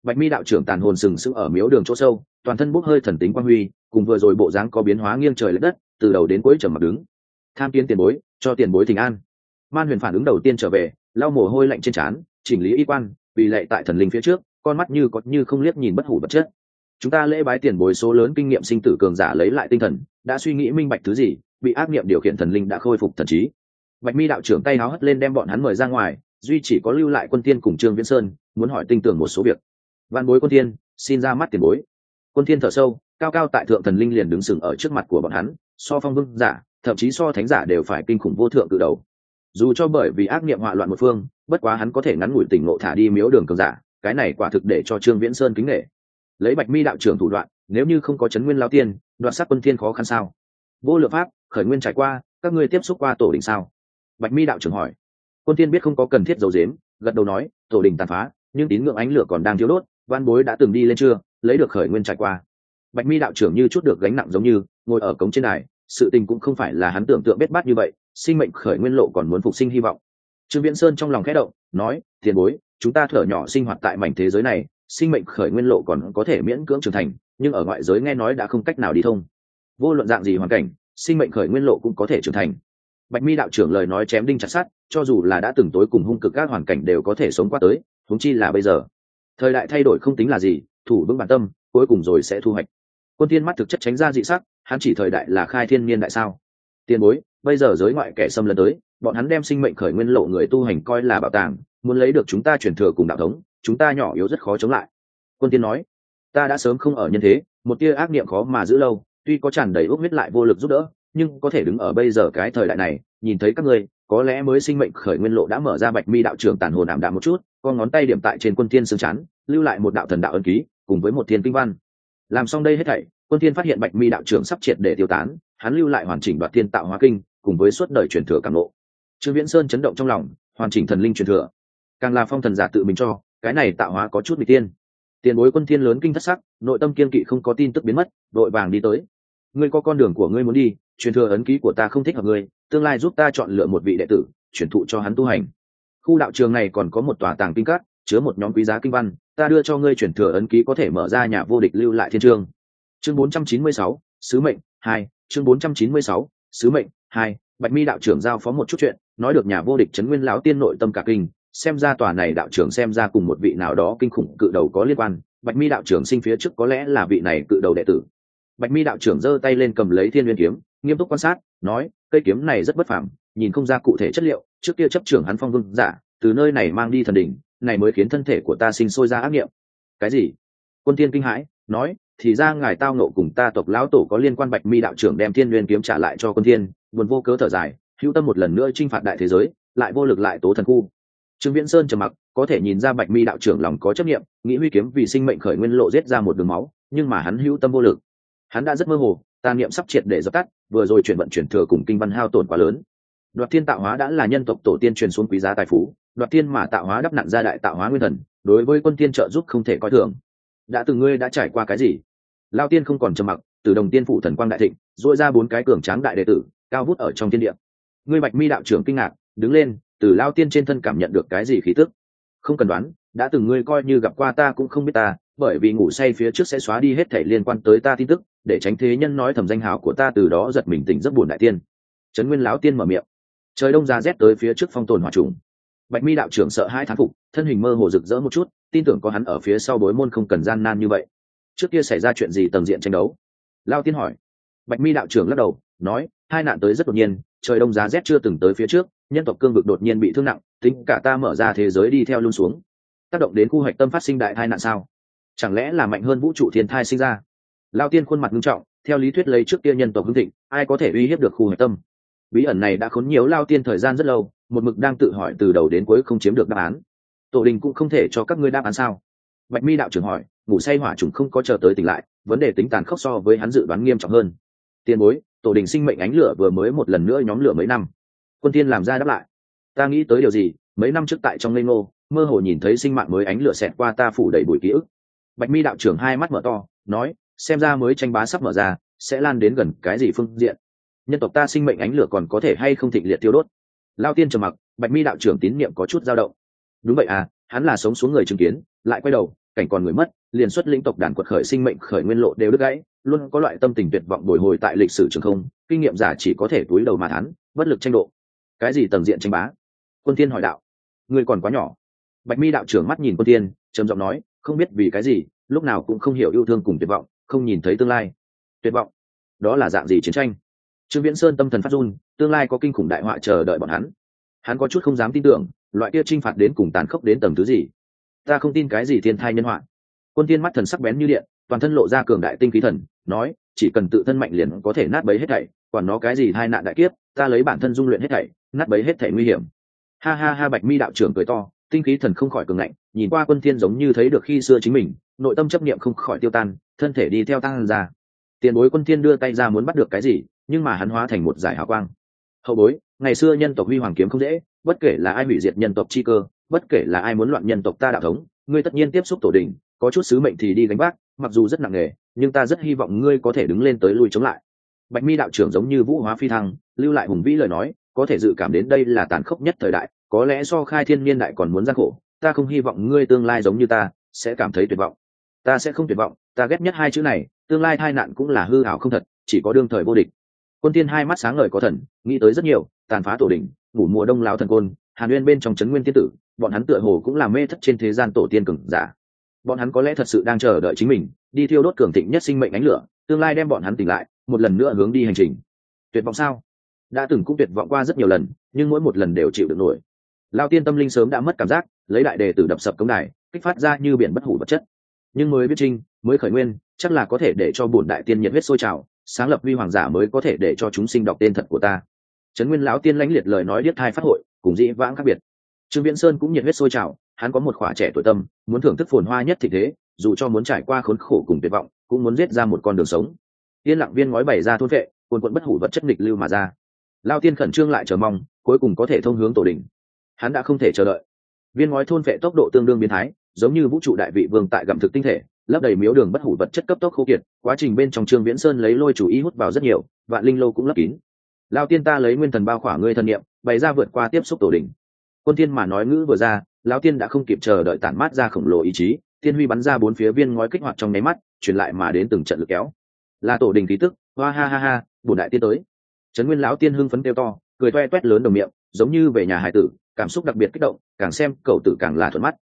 Bạch mi đạo trưởng tàn hồn sừng sững ở miếu đường chỗ sâu, toàn thân bốc hơi thần tính quang huy cùng vừa rồi bộ dáng có biến hóa nghiêng trời l đất, từ đầu đến cuối trầm mặt đứng. Tham kiến tiền bối, cho tiền bối thình an. Man huyền phản ứng đầu tiên trở về, lau mồ hôi lạnh trên trán, chỉnh lý y quan, vì lệ tại thần linh phía trước, con mắt như có như không liếc nhìn bất hủ bất chất. Chúng ta lễ bái tiền bối số lớn kinh nghiệm sinh tử cường giả lấy lại tinh thần, đã suy nghĩ minh bạch thứ gì, bị ác niệm điều khiển thần linh đã khôi phục thần trí. Bạch mi đạo trưởng tay háo hất lên đem bọn hắn mời ra ngoài, duy chỉ có lưu lại quân tiên cùng trương viễn sơn, muốn hỏi tinh tưởng một số việc. Văn bối quân tiên, xin ra mắt tiền bối. Quân tiên thở sâu cao cao tại thượng thần linh liền đứng sừng ở trước mặt của bọn hắn, so phong vương giả, thậm chí so thánh giả đều phải kinh khủng vô thượng cự đầu. Dù cho bởi vì ác niệm họa loạn một phương, bất quá hắn có thể ngắn ngủi tỉnh ngộ thả đi miếu đường cường giả, cái này quả thực để cho trương viễn sơn kính nghệ lấy bạch mi đạo trưởng thủ đoạn, nếu như không có chấn nguyên lao tiên đoạn sát quân thiên khó khăn sao? Vô lượng pháp, khởi nguyên trải qua, các ngươi tiếp xúc qua tổ đình sao? Bạch mi đạo trưởng hỏi. Quân tiên biết không có cần thiết dầu dếm gật đầu nói, tổ đình tàn phá, nhưng tín ngưỡng ánh lửa còn đang thiếu đốt văn bối đã từng đi lên chưa, lấy được khởi nguyên trải qua bạch mi đạo trưởng như chút được gánh nặng giống như, ngồi ở cống trên đài, sự tình cũng không phải là hắn tưởng tượng bết bát như vậy, sinh mệnh khởi nguyên lộ còn muốn phục sinh hy vọng. Trương viễn sơn trong lòng khẽ động, nói, tiền bối, chúng ta thở nhỏ sinh hoạt tại mảnh thế giới này, sinh mệnh khởi nguyên lộ còn có thể miễn cưỡng trưởng thành, nhưng ở ngoại giới nghe nói đã không cách nào đi thông. Vô luận dạng gì hoàn cảnh, sinh mệnh khởi nguyên lộ cũng có thể trưởng thành. Bạch mi đạo trưởng lời nói chém đinh chặt sát cho dù là đã từng tối cùng hung cực các hoàn cảnh đều có thể sống qua tới thúng chi là bây giờ. Thời đại thay đổi không tính là gì, thủ vững bản tâm, cuối cùng rồi sẽ thu hoạch quân thiên mắt thực chất tránh ra dị sắc hắn chỉ thời đại là khai thiên niên đại sao? Tiền bối bây giờ giới ngoại kẻ xâm lấn tới bọn hắn đem sinh mệnh khởi nguyên lộ người tu hành coi là bảo tàng muốn lấy được chúng ta truyền thừa cùng đạo thống chúng ta nhỏ yếu rất khó chống lại. Quân tiên nói ta đã sớm không ở nhân thế một tia ác niệm khó mà giữ lâu tuy có tràn đầy ước huyết lại vô lực giúp đỡ nhưng có thể đứng ở bây giờ cái thời đại này nhìn thấy các ngươi có lẽ mới sinh mệnh khởi nguyên lộ đã mở ra bạch mi đạo trưởng tàn hồn ảm đạm một chút con ngón tay điểm tại trên quân tiên xương chán, lưu lại một đạo thần đạo ân ký cùng với một thiên kinh văn. Làm xong đây hết thảy quân Thiên phát hiện bạch mi đạo trưởng sắp triệt để tiêu tán, hắn lưu lại hoàn chỉnh đoạt thiên tạo hóa kinh, cùng với suốt đời truyền thừa càng lộ trương viễn sơn chấn động trong lòng, hoàn chỉnh thần linh truyền thừa. Càng là phong thần giả tự mình cho, cái này tạo hóa có chút bị tiên. Tiền bối quân thiên lớn kinh thất sắc, nội tâm kiên kỵ không có tin tức biến mất, đội vàng đi tới. Ngươi có con đường của ngươi muốn đi, truyền thừa ấn ký của ta không thích hợp ngươi, tương lai giúp ta chọn lựa một vị đệ tử chuyển thụ cho hắn tu hành. Khu đạo trường này còn có một tòa tàng kinh cát chứa một nhóm quý giá kinh văn, ta đưa cho ngươi chuyển thừa ấn ký có thể mở ra nhà vô địch lưu lại thiên trường chương 496, sứ mệnh 2, chương 496, sứ mệnh 2, bạch mi đạo trưởng giao phó một chút chuyện nói được nhà vô địch chấn nguyên lão tiên nội tâm cả kinh xem ra tòa này đạo trưởng xem ra cùng một vị nào đó kinh khủng cự đầu có liên quan bạch mi đạo trưởng sinh phía trước có lẽ là vị này cự đầu đệ tử. Bạch mi đạo trưởng giơ tay lên cầm lấy thiên nguyên kiếm nghiêm túc quan sát nói cây kiếm này rất bất phàm nhìn không ra cụ thể chất liệu trước kia chấp trưởng hắn phong vương giả từ nơi này mang đi thần đỉnh này mới khiến thân thể của ta sinh sôi ra ác nghiệm. Cái gì? Quân tiên kinh hãi nói thì ra ngài tao nộ cùng ta tộc lão tổ có liên quan bạch mi đạo trưởng đem thiên nguyên kiếm trả lại cho quân thiên, buồn vô cớ thở dài, hữu tâm một lần nữa chinh phạt đại thế giới, lại vô lực lại tố thần khu. Trương viễn sơn trầm mặc, có thể nhìn ra bạch mi đạo trưởng lòng có chấp nhiệm nghĩ huy kiếm vì sinh mệnh khởi nguyên lộ giết ra một đường máu, nhưng mà hắn hữu tâm vô lực. Hắn đã rất mơ hồ tà niệm sắp triệt để dập tắt, vừa rồi chuyển vận chuyển thừa cùng kinh văn hao tổn quá lớn. Đoạt thiên tạo hóa đã là nhân tộc tổ tiên truyền xuống quý giá tài phú, đoạt thiên mà tạo hóa đắp nặng gia đại tạo hóa nguyên thần, đối với quân tiên trợ giúp không thể coi thường đã từng ngươi đã trải qua cái gì? Lao tiên không còn trầm mặc, từ đồng tiên phụ thần quang đại thịnh dội ra bốn cái cường tráng đại đệ tử, cao vút ở trong thiên địa. Ngươi bạch mi đạo trưởng kinh ngạc, đứng lên, từ lao tiên trên thân cảm nhận được cái gì khí tức? Không cần đoán, đã từng ngươi coi như gặp qua ta cũng không biết ta, bởi vì ngủ say phía trước sẽ xóa đi hết thể liên quan tới ta tin tức, để tránh thế nhân nói thầm danh hào của ta từ đó giật mình tỉnh rất buồn đại tiên. Trấn nguyên lão tiên mở miệng. Trời đông ra rét tới phía trước phong tồn hòa trùng bạch mi đạo trưởng sợ hai thán phục, thân hình mơ hồ rực rỡ một chút, tin tưởng có hắn ở phía sau bối môn không cần gian nan như vậy. Trước kia xảy ra chuyện gì tầng diện tranh đấu? Lao tiên hỏi. Bạch mi đạo trưởng lắc đầu, nói, hai nạn tới rất đột nhiên, trời đông giá rét chưa từng tới phía trước, nhân tộc cương vực đột nhiên bị thương nặng, tính cả ta mở ra thế giới đi theo luôn xuống. Tác động đến khu hoạch tâm phát sinh đại hai nạn sao? Chẳng lẽ là mạnh hơn vũ trụ thiên thai sinh ra? Lao tiên khuôn mặt nghiêm trọng, theo lý thuyết lấy trước kia nhân tộc hưng thịnh, ai có thể uy hiếp được khu hoạch tâm? Bí ẩn này đã khốn nhiều lao tiên thời gian rất lâu một mực đang tự hỏi từ đầu đến cuối không chiếm được đáp án. Tổ đình cũng không thể cho các ngươi đáp án sao? Bạch mi đạo trưởng hỏi, ngủ say hỏa trùng không có chờ tới tỉnh lại, vấn đề tính tàn khốc so với hắn dự đoán nghiêm trọng hơn. Tiền bối, tổ đình sinh mệnh ánh lửa vừa mới một lần nữa nhóm lửa mấy năm. Quân tiên làm ra đáp lại. Ta nghĩ tới điều gì? Mấy năm trước tại trong lê ngô, mơ hồ nhìn thấy sinh mạng mới ánh lửa xẹt qua ta phủ đầy bụi ký ức. Bạch mi đạo trưởng hai mắt mở to, nói, xem ra mới tranh bá sắp mở ra, sẽ lan đến gần cái gì phương diện? Nhân tộc ta sinh mệnh ánh lửa còn có thể hay không thịnh liệt tiêu đốt? Lao tiên trầm mặc, bạch mi đạo trưởng tín niệm có chút dao động. Đúng vậy à hắn là sống xuống người chứng kiến, lại quay đầu, cảnh còn người mất, liền xuất lĩnh tộc đàn quật khởi sinh mệnh, khởi nguyên lộ đều đứt gãy, luôn có loại tâm tình tuyệt vọng bồi hồi tại lịch sử trường không, kinh nghiệm giả chỉ có thể túi đầu mà thắn bất lực tranh độ. Cái gì tầng diện tranh bá? Quân tiên hỏi đạo. Ngươi còn quá nhỏ. Bạch mi đạo trưởng mắt nhìn quân tiên trầm giọng nói, không biết vì cái gì, lúc nào cũng không hiểu yêu thương cùng tuyệt vọng, không nhìn thấy tương lai. Tuyệt vọng? Đó là dạng gì chiến tranh? Trương viễn sơn tâm thần phát run tương lai có kinh khủng đại họa chờ đợi bọn hắn. Hắn có chút không dám tin tưởng, loại kia t phạt đến cùng tàn khốc đến tầm thứ gì. Ta không tin cái gì thiên thai nhân họa. Quân tiên mắt thần sắc bén như điện, toàn thân lộ ra cường đại tinh khí thần, nói, chỉ cần tự thân mạnh liền có thể nát bấy hết thảy còn nó cái gì hai nạn đại kiếp, ta lấy bản thân dung luyện hết thảy, nát bấy hết thảy nguy hiểm. Ha ha ha, bạch mi đạo trưởng cười to, tinh khí thần không khỏi cường ngạnh, nhìn qua quân thiên giống như thấy được khi xưa chính mình, nội tâm chấp niệm không khỏi tiêu tan, thân thể đi theo tăng ra. Tiền bối quân thiên đưa tay ra muốn bắt được cái gì, nhưng mà hắn hóa thành một giải hào quang hậu bối, ngày xưa nhân tộc huy hoàng kiếm không dễ, bất kể là ai hủy diệt nhân tộc chi cơ, bất kể là ai muốn loạn nhân tộc ta đạo thống, ngươi tất nhiên tiếp xúc tổ đình, có chút sứ mệnh thì đi gánh vác, mặc dù rất nặng nề, nhưng ta rất hy vọng ngươi có thể đứng lên tới lui chống lại. Bạch mi đạo trưởng giống như vũ hóa phi thăng, lưu lại hùng vĩ lời nói, có thể dự cảm đến đây là tàn khốc nhất thời đại, có lẽ so khai thiên niên đại còn muốn gian khổ, ta không hy vọng ngươi tương lai giống như ta, sẽ cảm thấy tuyệt vọng. Ta sẽ không tuyệt vọng, ta ghét nhất hai chữ này, tương lai tai nạn cũng là hư hảo không thật, chỉ có đương thời vô địch quân tiên hai mắt sáng ngời có thần, nghĩ tới rất nhiều, tàn phá tổ đình ngủ mùa đông lão thần côn, hàn uyên bên trong trấn nguyên tiên tử, bọn hắn tựa hồ cũng làm mê thất trên thế gian tổ tiên cường giả. Bọn hắn có lẽ thật sự đang chờ đợi chính mình, đi thiêu đốt cường thịnh nhất sinh mệnh ánh lửa, tương lai đem bọn hắn tỉnh lại, một lần nữa hướng đi hành trình. Tuyệt vọng sao? Đã từng cũng tuyệt vọng qua rất nhiều lần, nhưng mỗi một lần đều chịu được nổi. Lao tiên tâm linh sớm đã mất cảm giác, lấy đại đề từ đập sập cống đài, kích phát ra như biển bất hủ vật chất. Nhưng mới biết trinh, mới khởi nguyên, chắc là có thể để cho bổn đại tiên nhiệt huyết sôi trào sáng lập vi hoàng giả mới có thể để cho chúng sinh đọc tên thật của ta. Trấn nguyên lão tiên lãnh liệt lời nói điếc thai phát hội, cùng dĩ vãng khác biệt. Trương viễn sơn cũng nhiệt huyết sôi trào, hắn có một khỏa trẻ tuổi tâm, muốn thưởng thức phồn hoa nhất thì thế, dù cho muốn trải qua khốn khổ cùng tuyệt vọng, cũng muốn giết ra một con đường sống. Yên lặng viên ngói bày ra thôn vệ quần quận bất hủ vật chất nghịch lưu mà ra. Lao tiên khẩn trương lại chờ mong, cuối cùng có thể thông hướng tổ đình. Hắn đã không thể chờ đợi. Viên ngói thôn vệ tốc độ tương đương biến thái, giống như vũ trụ đại vị vương tại gặm thực tinh thể lấp đầy miếu đường bất hủ vật chất cấp tốc khô kiệt, quá trình bên trong trương viễn sơn lấy lôi chủ ý hút vào rất nhiều, vạn linh lô cũng lấp kín. Lao tiên ta lấy nguyên thần bao khỏa ngươi thân niệm, bày ra vượt qua tiếp xúc tổ đình quân tiên mà nói ngữ vừa ra lao tiên đã không kịp chờ đợi tản mát ra khổng lồ ý chí tiên huy bắn ra bốn phía viên ngói kích hoạt trong nháy mắt, truyền lại mà đến từng trận lực kéo. Là tổ đình khí tức, hoa ha ha ha bùn đại tiên tới. Trấn nguyên lão tiên hưng phấn kêu to, cười toe toét lớn đồng miệng, giống như về nhà hải tử, cảm xúc đặc biệt kích động, càng xem cậu tử càng là thuận mắt.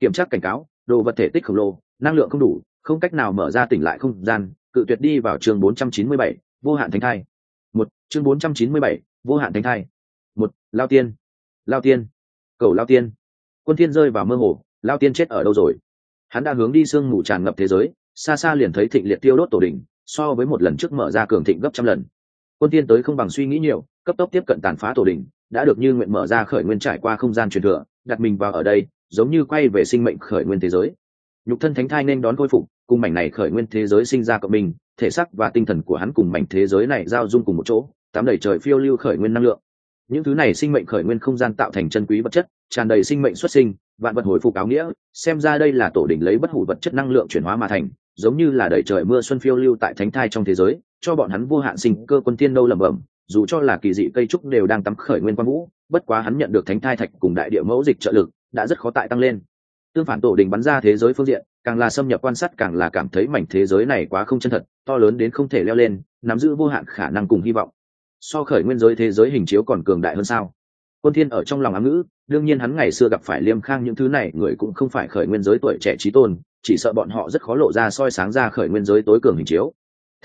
Kiểm tra cảnh cáo đồ vật thể tích khổng lồ năng lượng không đủ không cách nào mở ra tỉnh lại không gian cự tuyệt đi vào chương 497, vô hạn thánh thai. Một chương 497, vô hạn thánh thai. Một lao tiên. Lao tiên. Cầu lao tiên. Quân thiên rơi vào mơ hồ lao tiên chết ở đâu rồi? Hắn đã hướng đi sương mù tràn ngập thế giới xa xa liền thấy thịnh liệt tiêu đốt tổ đỉnh so với một lần trước mở ra cường thịnh gấp trăm lần. Quân tiên tới không bằng suy nghĩ nhiều cấp tốc tiếp cận tàn phá tổ đỉnh đã được như nguyện mở ra khởi nguyên trải qua không gian truyền thừa đặt mình vào ở đây giống như quay về sinh mệnh khởi nguyên thế giới. Nhục thân thánh thai nên đón khôi phục, cùng mảnh này khởi nguyên thế giới sinh ra cộng mình thể xác và tinh thần của hắn cùng mảnh thế giới này giao dung cùng một chỗ, tám đầy trời phiêu lưu khởi nguyên năng lượng. Những thứ này sinh mệnh khởi nguyên không gian tạo thành chân quý vật chất, tràn đầy sinh mệnh xuất sinh, vạn vật hồi phục áo nghĩa, xem ra đây là tổ đỉnh lấy bất hủ vật chất năng lượng chuyển hóa mà thành, giống như là đầy trời mưa xuân phiêu lưu tại thánh thai trong thế giới, cho bọn hắn vô hạn sinh cơ quân tiên đâu lẩm bẩm, dù cho là kỳ dị cây trúc đều đang tắm khởi nguyên quang vũ, bất quá hắn nhận được thánh thai thạch cùng đại địa mẫu dịch trợ lực đã rất khó tại tăng lên. Tương phản tổ đình bắn ra thế giới phương diện, càng là xâm nhập quan sát càng là cảm thấy mảnh thế giới này quá không chân thật, to lớn đến không thể leo lên, nắm giữ vô hạn khả năng cùng hy vọng. So khởi nguyên giới thế giới hình chiếu còn cường đại hơn sao? Quân thiên ở trong lòng ám ngữ, đương nhiên hắn ngày xưa gặp phải liêm khang những thứ này, người cũng không phải khởi nguyên giới tuổi trẻ trí tôn, chỉ sợ bọn họ rất khó lộ ra soi sáng ra khởi nguyên giới tối cường hình chiếu.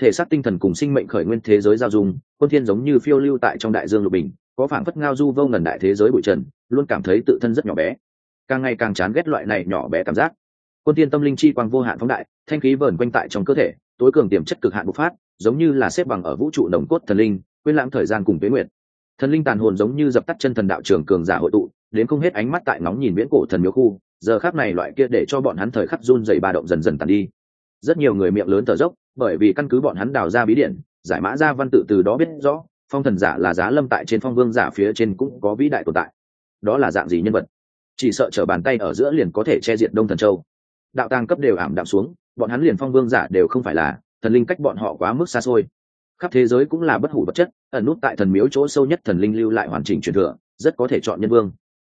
Thể xác tinh thần cùng sinh mệnh khởi nguyên thế giới giao dung, quân thiên giống như phiêu lưu tại trong đại dương lục bình, có phảng phất ngao du vô ngần đại thế giới bụi trần, luôn cảm thấy tự thân rất nhỏ bé càng ngày càng chán ghét loại này nhỏ bé cảm giác. Quân tiên tâm linh chi quang vô hạn phóng đại, thanh khí vờn quanh tại trong cơ thể, tối cường tiềm chất cực hạn bộc phát, giống như là xếp bằng ở vũ trụ nồng cốt thần linh, quên lãng thời gian cùng tuế nguyện thần linh tàn hồn giống như dập tắt chân thần đạo trường cường giả hội tụ, đến không hết ánh mắt tại ngóng nhìn viễn cổ thần miếu khu, giờ khác này loại kia để cho bọn hắn thời khắc run dày ba động dần dần tàn đi. Rất nhiều người miệng lớn thở dốc, bởi vì căn cứ bọn hắn đào ra bí điển, giải mã ra văn tự từ đó biết rõ, phong thần giả là giá lâm tại trên phong vương giả phía trên cũng có vĩ đại tồn tại. Đó là dạng gì nhân vật? Chỉ sợ trở bàn tay ở giữa liền có thể che diệt đông thần châu. Đạo tàng cấp đều ảm đạm xuống, bọn hắn liền phong vương giả đều không phải là, thần linh cách bọn họ quá mức xa xôi. Khắp thế giới cũng là bất hủ vật chất, ẩn nút tại thần miếu chỗ sâu nhất thần linh lưu lại hoàn chỉnh truyền thừa, rất có thể chọn nhân vương.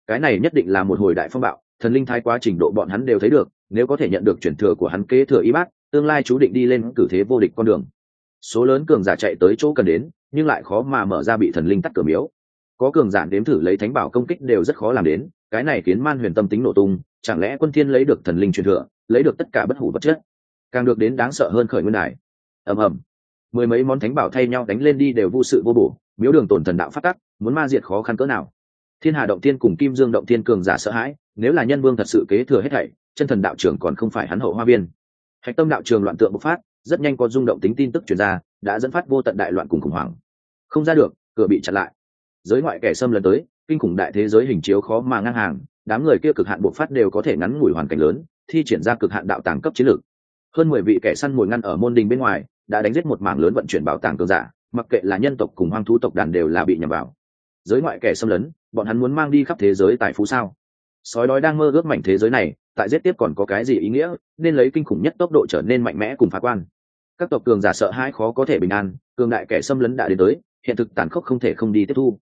Cái này nhất định là một hồi đại phong bạo, thần linh thái quá trình độ bọn hắn đều thấy được, nếu có thể nhận được truyền thừa của hắn kế thừa y bác, tương lai chú định đi lên cử thế vô địch con đường. Số lớn cường giả chạy tới chỗ cần đến, nhưng lại khó mà mở ra bị thần linh tắt cửa miếu. Có cường giả đếm thử lấy thánh bảo công kích đều rất khó làm đến cái này khiến man huyền tâm tính nổ tung, chẳng lẽ quân thiên lấy được thần linh truyền thừa, lấy được tất cả bất hủ vật chất? Càng được đến đáng sợ hơn khởi nguyên đài. Ầm ầm. Mười mấy món thánh bảo thay nhau đánh lên đi đều vô sự vô bổ, miếu đường tổn thần đạo phát tắc, muốn ma diệt khó khăn cỡ nào. Thiên hà động thiên cùng kim dương động thiên cường giả sợ hãi, nếu là nhân vương thật sự kế thừa hết thảy, chân thần đạo trưởng còn không phải hắn hậu hoa viên. Hạch tâm đạo trường loạn tượng bộc phát, rất nhanh có rung động tính tin tức truyền ra, đã dẫn phát vô tận đại loạn cùng khủng hoảng. Không ra được, cửa bị chặn lại. Giới ngoại kẻ xâm lần tới kinh khủng đại thế giới hình chiếu khó mà ngang hàng, đám người kia cực hạn bộc phát đều có thể ngắn ngủi hoàn cảnh lớn, thi triển ra cực hạn đạo tàng cấp chiến lược. Hơn mười vị kẻ săn mồi ngăn ở môn đình bên ngoài, đã đánh giết một mảng lớn vận chuyển bảo tàng cường giả, mặc kệ là nhân tộc cùng hoang thú tộc đàn đều là bị nhầm vào. Giới ngoại kẻ xâm lấn, bọn hắn muốn mang đi khắp thế giới tại phú sao? Sói đói đang mơ ước mảnh thế giới này, tại giết tiếp còn có cái gì ý nghĩa, nên lấy kinh khủng nhất tốc độ trở nên mạnh mẽ cùng phá quan. Các tộc cường giả sợ hãi khó có thể bình an, cường đại kẻ xâm lấn đã đến tới, hiện thực tàn khốc không thể không đi tiếp thu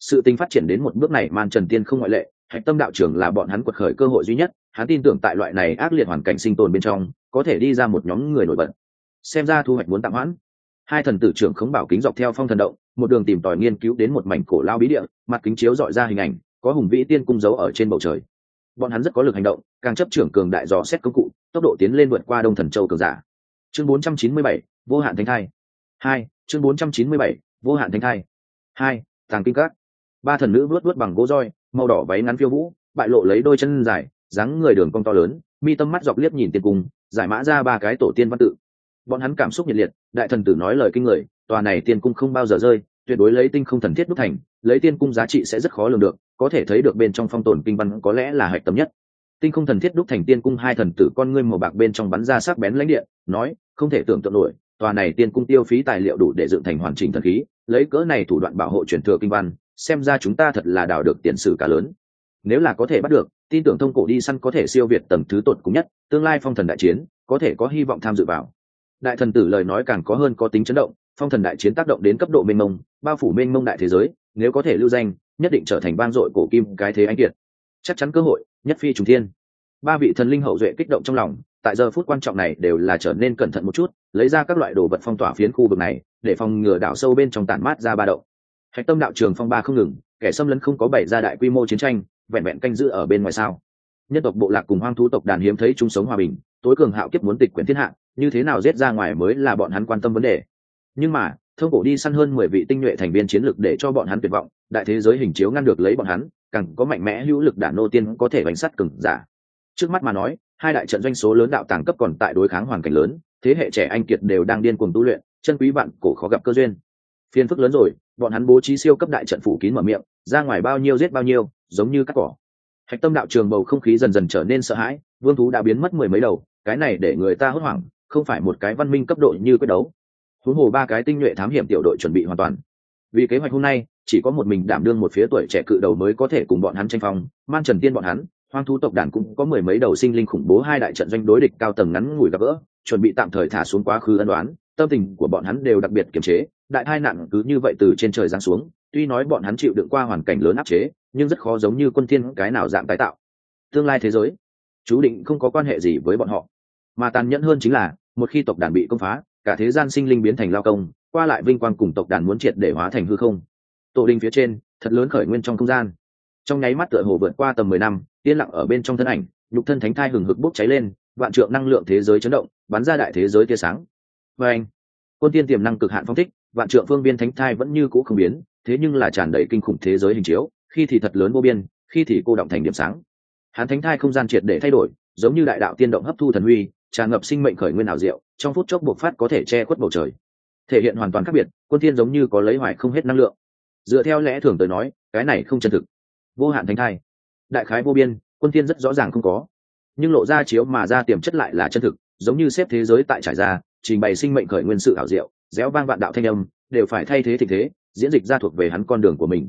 sự tình phát triển đến một bước này man trần tiên không ngoại lệ hạch tâm đạo trưởng là bọn hắn quật khởi cơ hội duy nhất hắn tin tưởng tại loại này ác liệt hoàn cảnh sinh tồn bên trong có thể đi ra một nhóm người nổi bật. Xem ra thu hoạch muốn tạm hoãn. Hai thần tử trưởng khống bảo kính dọc theo phong thần động một đường tìm tòi nghiên cứu đến một mảnh cổ lao bí địa mặt kính chiếu dọi ra hình ảnh có hùng vĩ tiên cung giấu ở trên bầu trời. Bọn hắn rất có lực hành động càng chấp trưởng cường đại dò xét công cụ tốc độ tiến lên vượt qua đông thần châu cường giả. Chương 497, vô hạn thánh thai. Hai chương 497, vô hạn thánh thai. Hai tàng kinh các ba thần nữ vớt vớt bằng gỗ roi, màu đỏ váy ngắn phiêu vũ, bại lộ lấy đôi chân dài, dáng người đường cong to lớn, mi tâm mắt dọc liếc nhìn tiền cung, giải mã ra ba cái tổ tiên văn tự. Bọn hắn cảm xúc nhiệt liệt, đại thần tử nói lời kinh người, tòa này tiên cung không bao giờ rơi, tuyệt đối lấy tinh không thần thiết đúc thành, lấy tiên cung giá trị sẽ rất khó lường được, có thể thấy được bên trong phong tồn kinh văn có lẽ là hạch tâm nhất. Tinh không thần thiết đúc thành tiên cung hai thần tử con ngươi màu bạc bên trong bắn ra sắc bén lãnh điện nói, không thể tưởng tượng nổi, tòa này tiên cung tiêu phí tài liệu đủ để dựng thành hoàn chỉnh thần khí, lấy cỡ này thủ đoạn bảo hộ truyền thừa kinh văn xem ra chúng ta thật là đào được tiền sử cả lớn. Nếu là có thể bắt được, tin tưởng thông cổ đi săn có thể siêu việt tầng thứ tột cùng nhất, tương lai phong thần đại chiến, có thể có hy vọng tham dự vào. Đại thần tử lời nói càng có hơn có tính chấn động, phong thần đại chiến tác động đến cấp độ mênh mông, bao phủ mênh mông đại thế giới, nếu có thể lưu danh, nhất định trở thành ban dội cổ kim cái thế anh kiệt. Chắc chắn cơ hội, nhất phi trùng thiên. Ba vị thần linh hậu duệ kích động trong lòng, tại giờ phút quan trọng này đều là trở nên cẩn thận một chút, lấy ra các loại đồ vật phong tỏa phiến khu vực này, để phòng ngừa đảo sâu bên trong tản mát ra ba động hạch tâm đạo trường phong ba không ngừng, kẻ xâm lấn không có bảy ra đại quy mô chiến tranh, vẹn vẹn canh giữ ở bên ngoài sao. Nhân tộc bộ lạc cùng hoang thú tộc đàn hiếm thấy chung sống hòa bình, tối cường hạo kiếp muốn tịch quyển thiên hạ, như thế nào giết ra ngoài mới là bọn hắn quan tâm vấn đề. Nhưng mà thông cổ đi săn hơn mười vị tinh nhuệ thành viên chiến lược để cho bọn hắn tuyệt vọng, đại thế giới hình chiếu ngăn được lấy bọn hắn, càng có mạnh mẽ hữu lực đản nô tiên có thể bánh sắt cừng giả. Trước mắt mà nói, hai đại trận doanh số lớn đạo tàng cấp còn tại đối kháng hoàn cảnh lớn, thế hệ trẻ anh kiệt đều đang điên cuồng tu luyện, chân quý bạn cổ khó gặp cơ duyên. Phiền phức lớn rồi bọn hắn bố trí siêu cấp đại trận phủ kín mở miệng, ra ngoài bao nhiêu giết bao nhiêu, giống như cắt cỏ. Hạch tâm đạo trường bầu không khí dần dần trở nên sợ hãi, vương thú đã biến mất mười mấy đầu, cái này để người ta hốt hoảng, không phải một cái văn minh cấp độ như quyết đấu. Huống hồ ba cái tinh nhuệ thám hiểm tiểu đội chuẩn bị hoàn toàn. Vì kế hoạch hôm nay, chỉ có một mình đảm đương một phía tuổi trẻ cự đầu mới có thể cùng bọn hắn tranh phong, man trần tiên bọn hắn, hoang thú tộc đàn cũng có mười mấy đầu sinh linh khủng bố hai đại trận doanh đối địch cao tầng ngắn ngủi gặp gỡ, chuẩn bị tạm thời thả xuống quá khứ ân đoán, tâm tình của bọn hắn đều đặc biệt kiềm chế đại hai nạn cứ như vậy từ trên trời giáng xuống, tuy nói bọn hắn chịu đựng qua hoàn cảnh lớn áp chế, nhưng rất khó giống như quân thiên cái nào dạng tái tạo. Tương lai thế giới, chú định không có quan hệ gì với bọn họ. Mà tàn nhẫn hơn chính là, một khi tộc đàn bị công phá, cả thế gian sinh linh biến thành lao công, qua lại vinh quang cùng tộc đàn muốn triệt để hóa thành hư không. Tổ đình phía trên, thật lớn khởi nguyên trong không gian. Trong nháy mắt tựa hồ vượt qua tầm mười năm, yên lặng ở bên trong thân ảnh, nhục thân thánh thai hừng hực bốc cháy lên, vạn trượng năng lượng thế giới chấn động, bắn ra đại thế giới tia sáng. Và anh, quân tiên tiềm năng cực hạn phong thích vạn trượng phương biên thánh thai vẫn như cũ không biến, thế nhưng là tràn đầy kinh khủng thế giới hình chiếu, khi thì thật lớn vô biên, khi thì cô động thành điểm sáng. Hắn thánh thai không gian triệt để thay đổi, giống như đại đạo tiên động hấp thu thần huy tràn ngập sinh mệnh khởi nguyên ảo diệu, trong phút chốc bộc phát có thể che khuất bầu trời. Thể hiện hoàn toàn khác biệt, quân thiên giống như có lấy hoài không hết năng lượng. Dựa theo lẽ thường tới nói, cái này không chân thực. Vô hạn thánh thai. Đại khái vô biên, quân thiên rất rõ ràng không có. Nhưng lộ ra chiếu mà ra tiềm chất lại là chân thực, giống như xếp thế giới tại trải ra, trình bày sinh mệnh khởi nguyên sự ảo diệu réo vang vạn đạo thanh âm, đều phải thay thế tình thế, diễn dịch ra thuộc về hắn con đường của mình.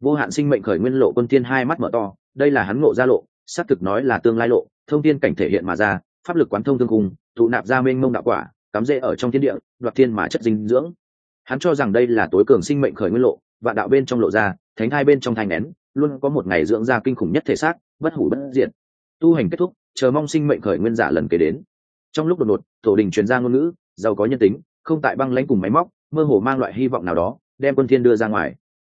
Vô hạn sinh mệnh khởi nguyên lộ quân thiên hai mắt mở to, đây là hắn ngộ ra lộ, xác thực nói là tương lai lộ, thông thiên cảnh thể hiện mà ra, pháp lực quán thông tương cung, tụ nạp ra mênh mông đạo quả, cắm rễ ở trong thiên địa, đoạt thiên mà chất dinh dưỡng. Hắn cho rằng đây là tối cường sinh mệnh khởi nguyên lộ, vạn đạo bên trong lộ ra, thánh hai bên trong thành nén, luôn có một ngày dưỡng ra kinh khủng nhất thể xác, bất hủ bất diệt. Tu hành kết thúc, chờ mong sinh mệnh khởi nguyên giả lần kế đến. Trong lúc đột ngột tổ đình truyền ra ngôn ngữ, giàu có nhân tính không tại băng lãnh cùng máy móc, mơ hồ mang loại hy vọng nào đó, đem quân thiên đưa ra ngoài.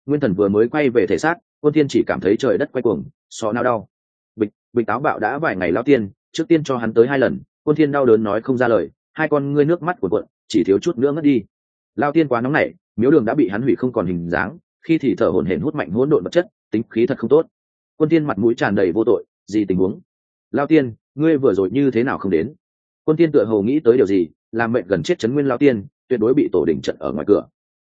Nguyên thần vừa mới quay về thể xác, quân thiên chỉ cảm thấy trời đất quay cuồng, sọ não đau. Bịch bịch táo bạo đã vài ngày lao tiên, trước tiên cho hắn tới hai lần, quân thiên đau đớn nói không ra lời, hai con ngươi nước mắt của quận chỉ thiếu chút nữa ngất đi. Lao tiên quá nóng nảy, miếu đường đã bị hắn hủy không còn hình dáng, khi thì thở hổn hển hút mạnh hỗn độn vật chất, tính khí thật không tốt. Quân tiên mặt mũi tràn đầy vô tội, gì tình huống? Lao tiên, ngươi vừa rồi như thế nào không đến? Quân tiên tựa hồ nghĩ tới điều gì làm mệnh gần chết chấn nguyên lao tiên, tuyệt đối bị tổ đỉnh trận ở ngoài cửa.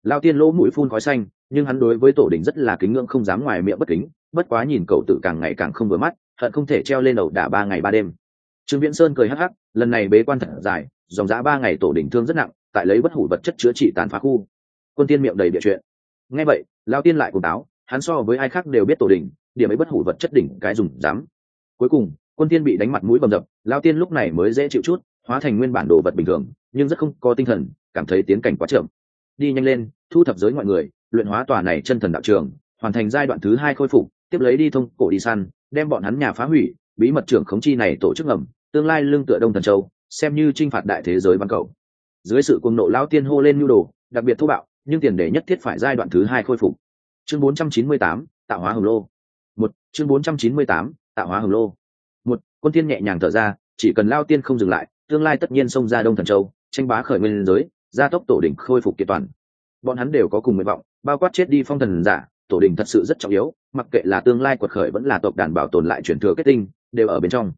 Lao tiên lỗ mũi phun khói xanh, nhưng hắn đối với tổ đỉnh rất là kính ngưỡng không dám ngoài miệng bất kính, bất quá nhìn cậu tự càng ngày càng không vừa mắt, hận không thể treo lên đầu đả ba ngày ba đêm. Trương viễn sơn cười hắc hắc, lần này bế quan thật dài, dòng giã ba ngày tổ đỉnh thương rất nặng, tại lấy bất hủ vật chất chữa trị tàn phá khu. Quân tiên miệng đầy địa chuyện. Nghe vậy, lao tiên lại cùng táo hắn so với ai khác đều biết tổ đỉnh, điểm ấy bất hủ vật chất đỉnh cái dùng dám. Cuối cùng, quân tiên bị đánh mặt mũi bầm dập, lao tiên lúc này mới dễ chịu chút hóa thành nguyên bản đồ vật bình thường nhưng rất không có tinh thần cảm thấy tiến cảnh quá chậm. Đi nhanh lên thu thập giới mọi người luyện hóa tòa này chân thần đạo trường hoàn thành giai đoạn thứ hai khôi phục tiếp lấy đi thông cổ đi săn đem bọn hắn nhà phá hủy bí mật trưởng khống chi này tổ chức ngầm tương lai lương tựa đông thần châu xem như t r i n h phạt đại thế giới văn cầu. Dưới sự cuồng nộ lao tiên hô lên nhu đồ đặc biệt thô bạo nhưng tiền đề nhất thiết phải giai đoạn thứ hai khôi phục. Chương 498, tạo hóa hồng lô. Một chương 498, tạo hóa hồng lô. Một quân tiên nhẹ nhàng thở ra chỉ cần lao tiên không dừng lại tương lai tất nhiên xông ra đông thần châu, tranh bá khởi nguyên giới, gia tốc tổ đỉnh khôi phục kiệt toàn. Bọn hắn đều có cùng nguyện vọng, bao quát chết đi phong thần giả, tổ đình thật sự rất trọng yếu, mặc kệ là tương lai quật khởi vẫn là tộc đàn bảo tồn lại truyền thừa kết tinh, đều ở bên trong.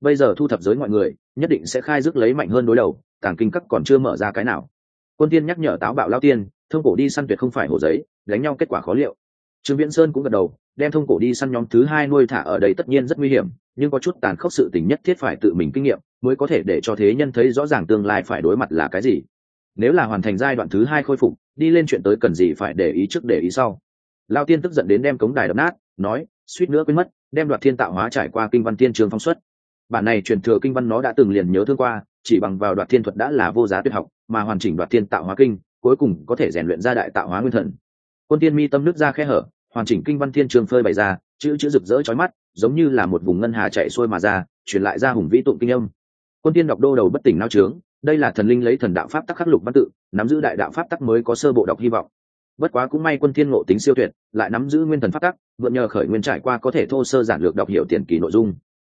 Bây giờ thu thập giới mọi người, nhất định sẽ khai dứt lấy mạnh hơn đối đầu, tàng kinh các còn chưa mở ra cái nào. Quân tiên nhắc nhở táo bạo lao tiên thương cổ đi săn tuyệt không phải hồ giấy, đánh nhau kết quả khó liệu. Trương viễn sơn cũng gật đầu đem thông cổ đi săn nhóm thứ hai nuôi thả ở đây tất nhiên rất nguy hiểm, nhưng có chút tàn khốc sự tình nhất thiết phải tự mình kinh nghiệm, mới có thể để cho thế nhân thấy rõ ràng tương lai phải đối mặt là cái gì. Nếu là hoàn thành giai đoạn thứ hai khôi phục, đi lên chuyện tới cần gì phải để ý trước để ý sau. Lao tiên tức giận đến đem cống đài đập nát, nói, suýt nữa quên mất, đem đoạt thiên tạo hóa trải qua kinh văn tiên trường phong xuất. Bản này truyền thừa kinh văn nó đã từng liền nhớ thương qua, chỉ bằng vào đoạt thiên thuật đã là vô giá tuyệt học, mà hoàn chỉnh đoạt thiên tạo hóa kinh, cuối cùng có thể rèn luyện ra đại tạo hóa nguyên thần. Quân tiên mi tâm nước ra khe hở hoàn chỉnh kinh văn thiên trường phơi bày ra, chữ chữ rực rỡ chói mắt, giống như là một vùng ngân hà chạy xuôi mà ra, truyền lại ra hùng vĩ tụng kinh âm. Quân tiên đọc đô đầu bất tỉnh nao trướng, đây là thần linh lấy thần đạo pháp tắc khắc lục văn tự, nắm giữ đại đạo pháp tắc mới có sơ bộ đọc hy vọng. Bất quá cũng may quân thiên ngộ tính siêu tuyệt, lại nắm giữ nguyên thần pháp tắc vượn nhờ khởi nguyên trải qua có thể thô sơ giản lược đọc hiểu tiền kỳ nội dung.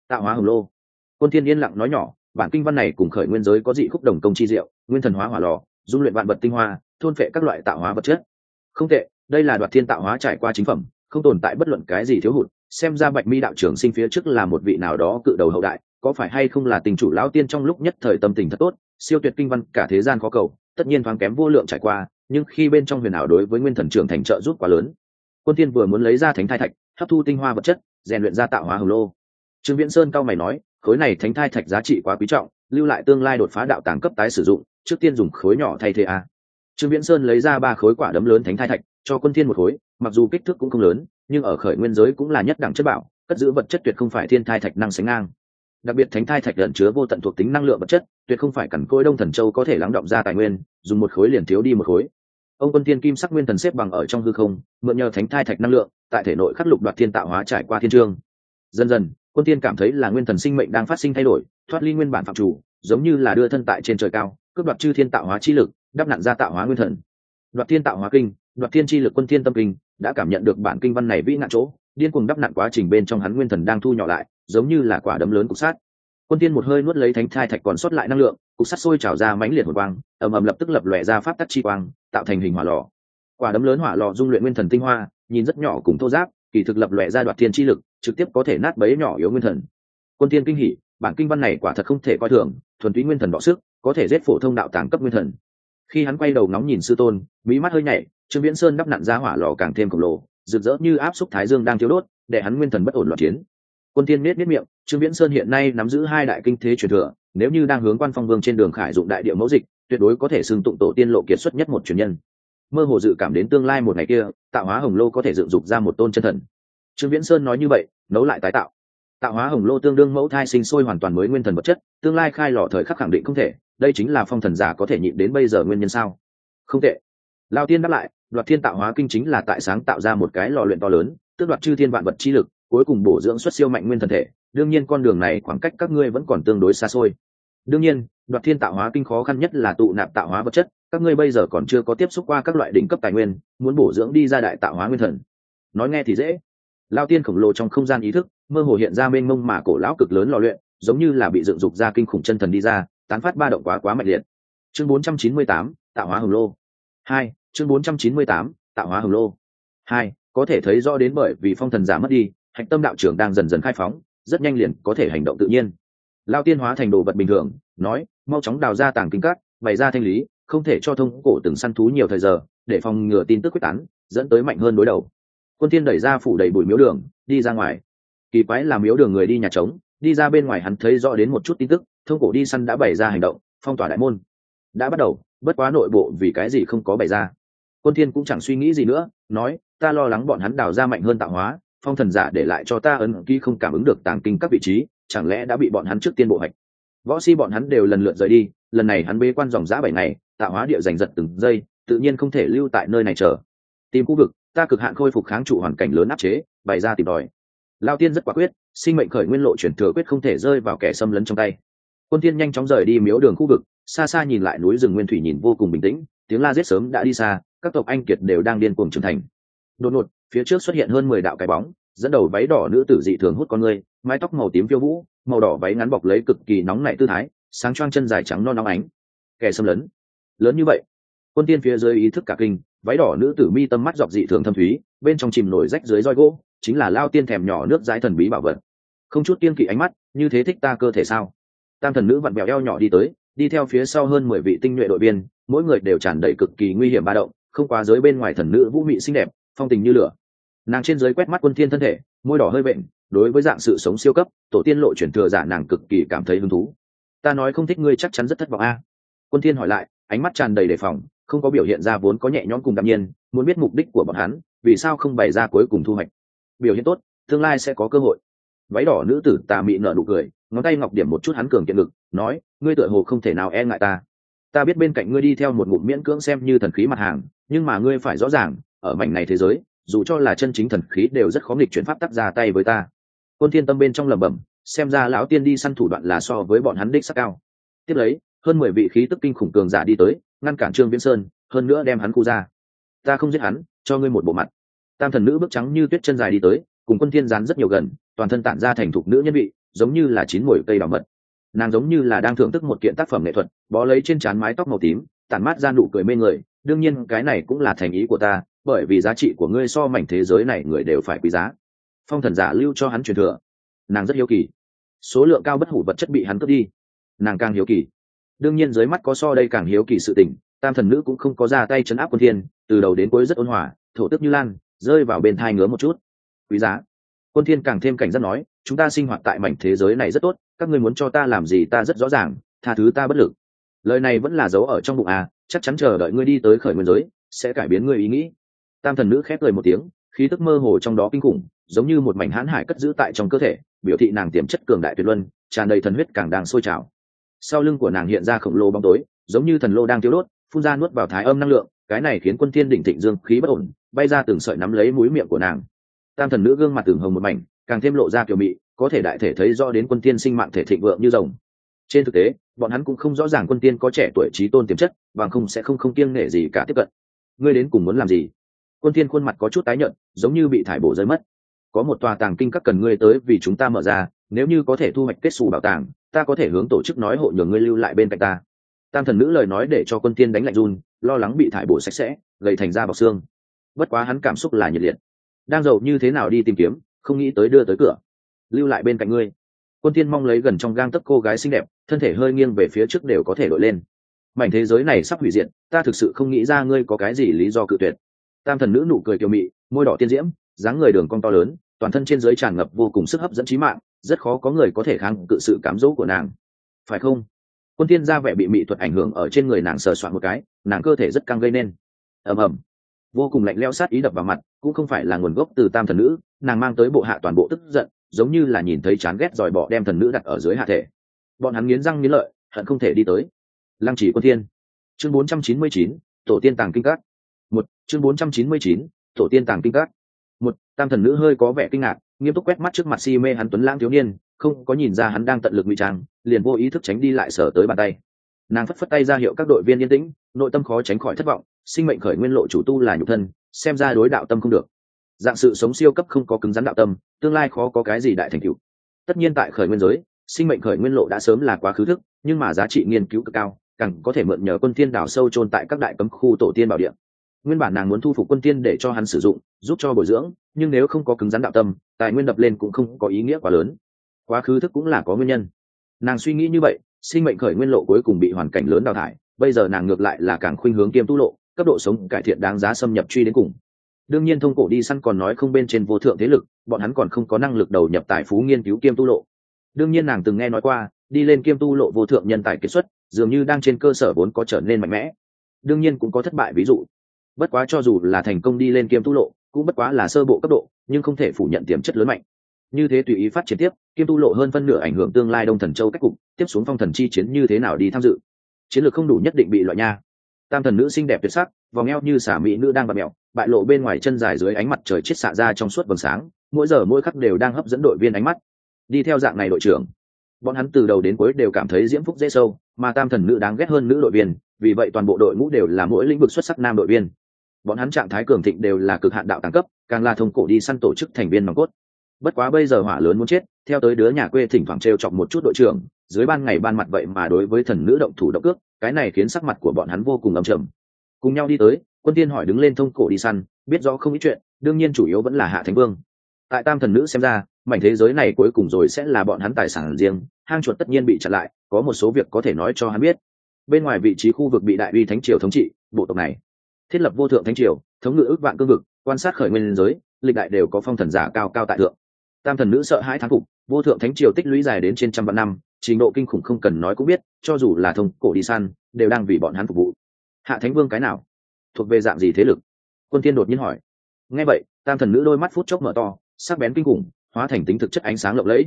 Tạo hóa hồng lô. Quân thiên yên lặng nói nhỏ, bản kinh văn này cùng khởi nguyên giới có dị khúc đồng công chi diệu, nguyên thần hóa hỏa lò, dung luyện vạn vật tinh hoa, thôn phệ các loại tạo hóa vật chất. Không tệ đây là đoạt thiên tạo hóa trải qua chính phẩm, không tồn tại bất luận cái gì thiếu hụt. Xem ra bạch mi đạo trưởng sinh phía trước là một vị nào đó cự đầu hậu đại, có phải hay không là tình chủ lão tiên trong lúc nhất thời tâm tình thật tốt, siêu tuyệt kinh văn, cả thế gian khó cầu, tất nhiên thoáng kém vô lượng trải qua, nhưng khi bên trong huyền ảo đối với nguyên thần trưởng thành trợ giúp quá lớn. Quân tiên vừa muốn lấy ra thánh thai thạch, hấp thu tinh hoa vật chất, rèn luyện ra tạo hóa hồng lô. Trương viễn sơn cao mày nói, khối này thánh thai thạch giá trị quá quý trọng, lưu lại tương lai đột phá đạo tàng cấp tái sử dụng, trước tiên dùng khối nhỏ thay thế a. Trương viễn sơn lấy ra ba khối quả đấm lớn thánh thai thạch cho quân thiên một khối, mặc dù kích thước cũng không lớn, nhưng ở khởi nguyên giới cũng là nhất đẳng chất bảo, cất giữ vật chất tuyệt không phải thiên thai thạch năng sánh ngang. Đặc biệt thánh thai thạch ẩn chứa vô tận thuộc tính năng lượng vật chất, tuyệt không phải cẩn côi đông thần châu có thể lắng động ra tài nguyên, dùng một khối liền thiếu đi một khối. Ông quân tiên kim sắc nguyên thần xếp bằng ở trong hư không, mượn nhờ thánh thai thạch năng lượng, tại thể nội khắc lục đoạt thiên tạo hóa trải qua thiên trương. Dần dần, quân tiên cảm thấy là nguyên thần sinh mệnh đang phát sinh thay đổi, thoát ly nguyên bản phạm chủ, giống như là đưa thân tại trên trời cao, cướp đoạt chư thiên tạo hóa chi lực, đắp nặn ra tạo hóa nguyên thần. Đoạt thiên tạo hóa kinh đoạt thiên chi lực quân thiên tâm kinh, đã cảm nhận được bản kinh văn này vĩ nạn chỗ, điên cuồng đắp nặn quá trình bên trong hắn nguyên thần đang thu nhỏ lại, giống như là quả đấm lớn cục sát quân tiên một hơi nuốt lấy thánh thai thạch còn sót lại năng lượng, cục sắt sôi trào ra mãnh liệt một quang, ầm ầm lập tức lập lòe ra pháp tắc chi quang, tạo thành hình hỏa lò. Quả đấm lớn hỏa lò dung luyện nguyên thần tinh hoa, nhìn rất nhỏ cùng thô giáp, kỳ thực lập lòe ra đoạt thiên chi lực, trực tiếp có thể nát bấy nhỏ yếu nguyên thần. Quân tiên kinh hỉ, bản kinh văn này quả thật không thể coi thường, thuần túy nguyên thần đọ sức, có thể giết phổ thông đạo tàng cấp nguyên thần khi hắn quay đầu nóng nhìn sư tôn, mỹ mắt hơi nhảy, trương viễn sơn đắp nặn ra hỏa lò càng thêm khổng lồ, rực rỡ như áp xúc thái dương đang thiếu đốt, để hắn nguyên thần bất ổn loạn chiến. Quân tiên miết miết miệng, trương viễn sơn hiện nay nắm giữ hai đại kinh thế truyền thừa, nếu như đang hướng quan phong vương trên đường khải dụng đại địa mẫu dịch, tuyệt đối có thể xưng tụng tổ tiên lộ kiệt xuất nhất một truyền nhân. Mơ hồ dự cảm đến tương lai một ngày kia, tạo hóa hồng lô có thể dựng dục ra một tôn chân thần. Trương viễn sơn nói như vậy, nấu lại tái tạo. Tạo hóa hồng lô tương đương mẫu thai sinh sôi hoàn toàn mới nguyên thần vật chất, tương lai khai lò thời khắc khẳng định không thể đây chính là phong thần giả có thể nhịn đến bây giờ nguyên nhân sao? Không tệ. Lao tiên đáp lại, đoạt thiên tạo hóa kinh chính là tại sáng tạo ra một cái lò luyện to lớn, tước đoạt chư thiên vạn vật chi lực, cuối cùng bổ dưỡng xuất siêu mạnh nguyên thần thể. Đương nhiên con đường này khoảng cách các ngươi vẫn còn tương đối xa xôi. Đương nhiên, đoạt thiên tạo hóa kinh khó khăn nhất là tụ nạp tạo hóa vật chất, các ngươi bây giờ còn chưa có tiếp xúc qua các loại đỉnh cấp tài nguyên, muốn bổ dưỡng đi ra đại tạo hóa nguyên thần. Nói nghe thì dễ. Lao tiên khổng lồ trong không gian ý thức, mơ hồ hiện ra mênh mông mà cổ lão cực lớn lò luyện, giống như là bị dựng dục ra kinh khủng chân thần đi ra tán phát ba động quá quá mạnh liệt. Chương 498, tạo hóa hồng lô. Hai chương 498, tạo hóa hồng lô. Hai có thể thấy rõ đến bởi vì phong thần giả mất đi hạch tâm đạo trưởng đang dần dần khai phóng rất nhanh liền có thể hành động tự nhiên. Lao tiên hóa thành đồ vật bình thường nói mau chóng đào ra tàng kinh cắt bày ra thanh lý không thể cho thông cổ từng săn thú nhiều thời giờ để phòng ngừa tin tức quyết tán dẫn tới mạnh hơn đối đầu. Quân tiên đẩy ra phủ đầy bụi miếu đường đi ra ngoài. Kỳ quái làm miếu đường người đi nhà trống đi ra bên ngoài hắn thấy rõ đến một chút tin tức thông cổ đi săn đã bày ra hành động, phong tỏa đại môn. Đã bắt đầu, bất quá nội bộ vì cái gì không có bày ra. Quân thiên cũng chẳng suy nghĩ gì nữa, nói, ta lo lắng bọn hắn đào ra mạnh hơn tạo hóa, phong thần giả để lại cho ta ấn ký không cảm ứng được tàng kinh các vị trí, chẳng lẽ đã bị bọn hắn trước tiên bộ hạch? Võ si bọn hắn đều lần lượt rời đi, lần này hắn bế quan dòng giã bảy ngày, tạo hóa địa giành giật từng giây, tự nhiên không thể lưu tại nơi này chờ. Tìm khu vực, ta cực hạn khôi phục kháng trụ hoàn cảnh lớn áp chế, bày ra tìm đòi. Lao tiên rất quả quyết, sinh mệnh khởi nguyên lộ chuyển thừa quyết không thể rơi vào kẻ xâm lấn trong tay quân Thiên nhanh chóng rời đi miếu đường khu vực, xa xa nhìn lại núi rừng nguyên thủy nhìn vô cùng bình tĩnh, tiếng la giết sớm đã đi xa, các tộc anh kiệt đều đang điên cuồng trưởng thành. Đột ngột, phía trước xuất hiện hơn mười đạo cái bóng, dẫn đầu váy đỏ nữ tử dị thường hút con người, mái tóc màu tím phiêu vũ, màu đỏ váy ngắn bọc lấy cực kỳ nóng nảy tư thái, sáng choang chân dài trắng non nóng ánh. Kẻ xâm lấn. Lớn như vậy. Quân tiên phía dưới ý thức cả kinh, váy đỏ nữ tử mi tâm mắt dọc dị thường thâm thúy, bên trong chìm nổi rách dưới roi gỗ, chính là lao tiên thèm nhỏ nước dãi thần bí bảo vật. Không chút tiên kỵ ánh mắt, như thế thích ta cơ thể sao? Tam thần nữ vặn bèo eo nhỏ đi tới, đi theo phía sau hơn mười vị tinh nhuệ đội viên, mỗi người đều tràn đầy cực kỳ nguy hiểm ba động, không quá giới bên ngoài thần nữ vũ mị xinh đẹp, phong tình như lửa. Nàng trên giới quét mắt quân thiên thân thể, môi đỏ hơi bệnh đối với dạng sự sống siêu cấp, tổ tiên lộ chuyển thừa giả nàng cực kỳ cảm thấy hứng thú. Ta nói không thích ngươi chắc chắn rất thất vọng a. Quân thiên hỏi lại, ánh mắt tràn đầy đề phòng, không có biểu hiện ra vốn có nhẹ nhõm cùng đạm nhiên, muốn biết mục đích của bọn hắn, vì sao không bày ra cuối cùng thu hoạch. Biểu hiện tốt, tương lai sẽ có cơ hội. Váy đỏ nữ tử tà mị nở nụ cười ngón tay ngọc điểm một chút hắn cường kiện ngực, nói, ngươi tựa hồ không thể nào e ngại ta. Ta biết bên cạnh ngươi đi theo một ngụm miễn cưỡng xem như thần khí mặt hàng, nhưng mà ngươi phải rõ ràng, ở mảnh này thế giới, dù cho là chân chính thần khí đều rất khó nghịch chuyển pháp tắc ra tay với ta. Quân thiên tâm bên trong lẩm bẩm, xem ra lão tiên đi săn thủ đoạn là so với bọn hắn đích sắc cao. Tiếp lấy, hơn mười vị khí tức kinh khủng cường giả đi tới, ngăn cản trương viễn sơn, hơn nữa đem hắn khu ra. Ta không giết hắn, cho ngươi một bộ mặt. Tam thần nữ bước trắng như tuyết chân dài đi tới, cùng quân thiên gián rất nhiều gần, toàn thân tản ra thành thục nữ nhân vị giống như là chín mồi cây đỏ mật. Nàng giống như là đang thưởng thức một kiện tác phẩm nghệ thuật, bó lấy trên trán mái tóc màu tím, tản mát ra nụ cười mê người. Đương nhiên, cái này cũng là thành ý của ta, bởi vì giá trị của ngươi so mảnh thế giới này người đều phải quý giá. Phong thần giả lưu cho hắn truyền thừa. Nàng rất hiếu kỳ. Số lượng cao bất hủ vật chất bị hắn cướp đi. Nàng càng hiếu kỳ. Đương nhiên dưới mắt có so đây càng hiếu kỳ sự tình, tam thần nữ cũng không có ra tay chấn áp quân thiên, từ đầu đến cuối rất ôn hòa, thổ tức như lan, rơi vào bên thai ngứa một chút. Quý giá. Quân thiên càng thêm cảnh giác nói chúng ta sinh hoạt tại mảnh thế giới này rất tốt, các ngươi muốn cho ta làm gì ta rất rõ ràng, tha thứ ta bất lực. Lời này vẫn là dấu ở trong bụng à chắc chắn chờ đợi ngươi đi tới khởi nguyên giới, sẽ cải biến ngươi ý nghĩ. Tam thần nữ khép cười một tiếng, khí tức mơ hồ trong đó kinh khủng, giống như một mảnh hãn hải cất giữ tại trong cơ thể, biểu thị nàng tiềm chất cường đại tuyệt luân, tràn đầy thần huyết càng đang sôi trào. Sau lưng của nàng hiện ra khổng lồ bóng tối, giống như thần lô đang tiêu đốt, phun ra nuốt vào thái âm năng lượng, cái này khiến quân thiên đỉnh thịnh dương khí bất ổn, bay ra từng sợi nắm lấy mũi miệng của nàng. Tam thần nữ gương mặt từng hồng một mảnh càng thêm lộ ra kiểu mị, có thể đại thể thấy rõ đến quân tiên sinh mạng thể thịnh vượng như rồng. Trên thực tế, bọn hắn cũng không rõ ràng quân tiên có trẻ tuổi trí tôn tiềm chất và không sẽ không không kiêng nể gì cả tiếp cận. Ngươi đến cùng muốn làm gì? Quân tiên khuôn mặt có chút tái nhợt, giống như bị thải bổ rơi mất. Có một tòa tàng kinh các cần ngươi tới vì chúng ta mở ra, nếu như có thể thu hoạch kết xù bảo tàng, ta có thể hướng tổ chức nói hộ nhường ngươi lưu lại bên cạnh ta. Tam thần nữ lời nói để cho quân tiên đánh lạnh run, lo lắng bị thải bổ sạch sẽ, gầy thành ra bọc xương. Bất quá hắn cảm xúc là nhiệt liệt. Đang giàu như thế nào đi tìm kiếm không nghĩ tới đưa tới cửa. Lưu lại bên cạnh ngươi. Quân tiên mong lấy gần trong gang tấc cô gái xinh đẹp, thân thể hơi nghiêng về phía trước đều có thể đội lên. Mảnh thế giới này sắp hủy diệt, ta thực sự không nghĩ ra ngươi có cái gì lý do cự tuyệt. Tam thần nữ nụ cười kiều mị, môi đỏ tiên diễm, dáng người đường cong to lớn, toàn thân trên giới tràn ngập vô cùng sức hấp dẫn trí mạng, rất khó có người có thể kháng cự sự cám dỗ của nàng. Phải không? Quân tiên ra vẻ bị mị thuật ảnh hưởng ở trên người nàng sờ soạn một cái, nàng cơ thể rất căng gây nên. Ầm ầm vô cùng lạnh lẽo sát ý đập vào mặt cũng không phải là nguồn gốc từ tam thần nữ nàng mang tới bộ hạ toàn bộ tức giận giống như là nhìn thấy chán ghét dòi bỏ đem thần nữ đặt ở dưới hạ thể. Bọn hắn nghiến răng nghiến lợi hận không thể đi tới. Lăng chỉ quân thiên. Chương 499, tổ tiên tàng kinh cát một chương 499, tổ tiên tàng kinh cát một tam thần nữ hơi có vẻ kinh ngạc nghiêm túc quét mắt trước mặt si mê hắn tuấn lãng thiếu niên không có nhìn ra hắn đang tận lực ngụy trang liền vô ý thức tránh đi lại sở tới bàn tay nàng phất phất tay ra hiệu các đội viên yên tĩnh, nội tâm khó tránh khỏi thất vọng, sinh mệnh khởi nguyên lộ chủ tu là nhục thân, xem ra đối đạo tâm không được. Dạng sự sống siêu cấp không có cứng rắn đạo tâm, tương lai khó có cái gì đại thành cựu tất nhiên tại khởi nguyên giới, sinh mệnh khởi nguyên lộ đã sớm là quá khứ thức, nhưng mà giá trị nghiên cứu cực cao, càng có thể mượn nhờ quân tiên đảo sâu trôn tại các đại cấm khu tổ tiên bảo địa. Nguyên bản nàng muốn thu phục quân tiên để cho hắn sử dụng, giúp cho bồi dưỡng, nhưng nếu không có cứng rắn đạo tâm, tài nguyên đập lên cũng không có ý nghĩa quá lớn. Quá khứ thức cũng là có nguyên nhân. Nàng suy nghĩ như vậy sinh mệnh khởi nguyên lộ cuối cùng bị hoàn cảnh lớn đào thải, bây giờ nàng ngược lại là càng khuynh hướng kiêm tu lộ, cấp độ sống cải thiện đáng giá xâm nhập truy đến cùng. Đương nhiên thông cổ đi săn còn nói không bên trên vô thượng thế lực, bọn hắn còn không có năng lực đầu nhập tài phú nghiên cứu kiêm tu lộ. Đương nhiên nàng từng nghe nói qua, đi lên kiêm tu lộ vô thượng nhân tài kết xuất, dường như đang trên cơ sở vốn có trở nên mạnh mẽ. Đương nhiên cũng có thất bại ví dụ. Bất quá cho dù là thành công đi lên kiêm tu lộ, cũng bất quá là sơ bộ cấp độ, nhưng không thể phủ nhận tiềm chất lớn mạnh như thế tùy ý phát triển tiếp kiêm tu lộ hơn phân nửa ảnh hưởng tương lai đông thần châu cách cục, tiếp xuống phong thần chi chiến như thế nào đi tham dự? Chiến lược không đủ nhất định bị loại nha. Tam thần nữ xinh đẹp tuyệt sắc, vòng eo như xả mỹ nữ đang bạt mẹo bại lộ bên ngoài chân dài dưới ánh mặt trời chết xạ ra trong suốt vầng sáng, mỗi giờ mỗi khắc đều đang hấp dẫn đội viên ánh mắt. Đi theo dạng này đội trưởng, bọn hắn từ đầu đến cuối đều cảm thấy diễm phúc dễ sâu, mà tam thần nữ đáng ghét hơn nữ đội viên, vì vậy toàn bộ đội ngũ đều là mỗi lĩnh vực xuất sắc nam đội viên. Bọn hắn trạng thái cường thịnh đều là cực hạn đạo tăng cấp, càng là thông cổ đi săn tổ chức thành viên nòng cốt bất quá bây giờ hỏa lớn muốn chết, theo tới đứa nhà quê thỉnh thoảng t chọc một chút đội trưởng, dưới ban ngày ban mặt vậy mà đối với thần nữ động thủ động cước, cái này khiến sắc mặt của bọn hắn vô cùng âm trầm. Cùng nhau đi tới, quân tiên hỏi đứng lên thông cổ đi săn, biết rõ không ít chuyện, đương nhiên chủ yếu vẫn là hạ thánh vương. Tại tam thần nữ xem ra, mảnh thế giới này cuối cùng rồi sẽ là bọn hắn tài sản riêng, hang chuột tất nhiên bị chặn lại, có một số việc có thể nói cho hắn biết. Bên ngoài vị trí khu vực bị đại uy thánh triều thống trị, bộ tộc này thiết lập vô thượng thánh triều, thống ngự ước vạn cương vực, quan sát khởi nguyên giới, lịch đại đều có phong thần giả cao cao tại thượng tam thần nữ sợ hãi thán phục, vô thượng thánh triều tích lũy dài đến trên trăm vạn năm, trình độ kinh khủng không cần nói cũng biết, cho dù là thông cổ đi săn, đều đang vì bọn hắn phục vụ. Hạ thánh vương cái nào? Thuộc về dạng gì thế lực? Quân thiên đột nhiên hỏi. Nghe vậy, tam thần nữ đôi mắt phút chốc mở to, sắc bén kinh khủng, hóa thành tính thực chất ánh sáng lộng lẫy.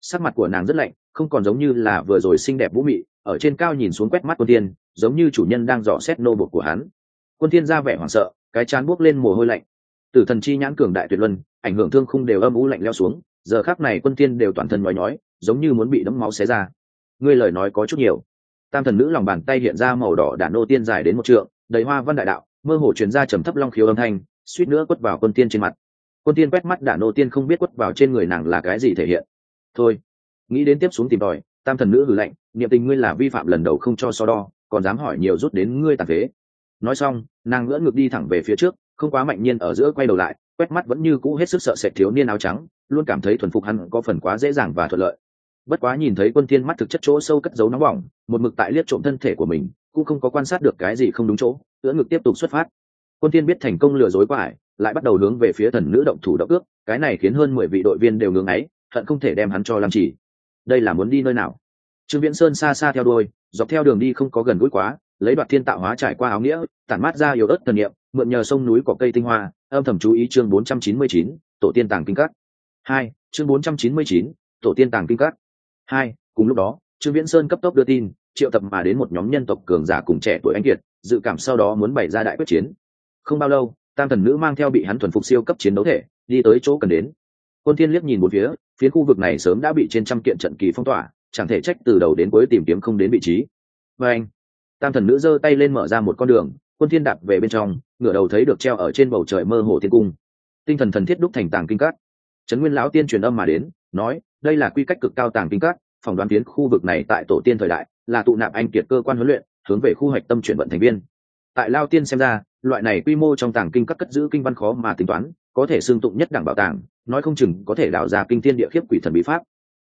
Sắc mặt của nàng rất lạnh, không còn giống như là vừa rồi xinh đẹp vũ mị, ở trên cao nhìn xuống quét mắt quân thiên, giống như chủ nhân đang dò xét nô bột của hắn. Quân thiên ra vẻ hoảng sợ, cái chán buốc lên mồ hôi lạnh tử thần chi nhãn cường đại tuyệt luân, ảnh hưởng thương khung đều âm u lạnh leo xuống, giờ khắc này quân tiên đều toàn thân nói nhói, giống như muốn bị đấm máu xé ra. Ngươi lời nói có chút nhiều. Tam thần nữ lòng bàn tay hiện ra màu đỏ đả nô tiên dài đến một trượng, đầy hoa văn đại đạo, mơ hồ truyền ra trầm thấp long khiếu âm thanh, suýt nữa quất vào quân tiên trên mặt. Quân tiên quét mắt đả nô tiên không biết quất vào trên người nàng là cái gì thể hiện. Thôi, nghĩ đến tiếp xuống tìm tòi, tam thần nữ hử lạnh, niệm tình ngươi là vi phạm lần đầu không cho so đo, còn dám hỏi nhiều rút đến ngươi tàn phế. Nói xong, nàng ngỡ ngược đi thẳng về phía trước không quá mạnh nhiên ở giữa quay đầu lại, quét mắt vẫn như cũ hết sức sợ sệt thiếu niên áo trắng, luôn cảm thấy thuần phục hắn có phần quá dễ dàng và thuận lợi. Bất quá nhìn thấy quân tiên mắt thực chất chỗ sâu cất giấu nóng bỏng, một mực tại liếc trộm thân thể của mình, cũng không có quan sát được cái gì không đúng chỗ tựa ngực tiếp tục xuất phát. Quân tiên biết thành công lừa dối qua ải, lại bắt đầu hướng về phía thần nữ động thủ động ước, cái này khiến hơn mười vị đội viên đều ngưỡng ấy thận không thể đem hắn cho làm chỉ. Đây là muốn đi nơi nào? Trương viễn sơn xa xa theo đuôi, dọc theo đường đi không có gần gũi quá, lấy đoạt thiên tạo hóa trải qua áo nghĩa, tản mát ra yếu ớt thần niệm mượn nhờ sông núi có cây tinh hoa âm thầm chú ý chương 499, tổ tiên tàng kinh cắt hai chương 499, tổ tiên tàng kinh cắt hai cùng lúc đó trương viễn sơn cấp tốc đưa tin triệu tập mà đến một nhóm nhân tộc cường giả cùng trẻ tuổi anh kiệt dự cảm sau đó muốn bày ra đại quyết chiến. Không bao lâu tam thần nữ mang theo bị hắn thuần phục siêu cấp chiến đấu thể đi tới chỗ cần đến. Quân thiên liếc nhìn một phía phía khu vực này sớm đã bị trên trăm kiện trận kỳ phong tỏa chẳng thể trách từ đầu đến cuối tìm kiếm không đến vị trí. Và anh tam thần nữ giơ tay lên mở ra một con đường quân thiên đạp về bên trong, ngửa đầu thấy được treo ở trên bầu trời mơ hồ thiên cung. Tinh thần thần thiết đúc thành tàng kinh cát trấn nguyên lão tiên truyền âm mà đến, nói, đây là quy cách cực cao tàng kinh cát phòng đoán tiến khu vực này tại tổ tiên thời đại, là tụ nạp anh kiệt cơ quan huấn luyện, hướng về khu hoạch tâm chuyển vận thành viên. Tại lao tiên xem ra, loại này quy mô trong tàng kinh các cất giữ kinh văn khó mà tính toán, có thể xương tụng nhất đẳng bảo tàng, nói không chừng có thể đảo ra kinh thiên địa khiếp quỷ thần bí pháp.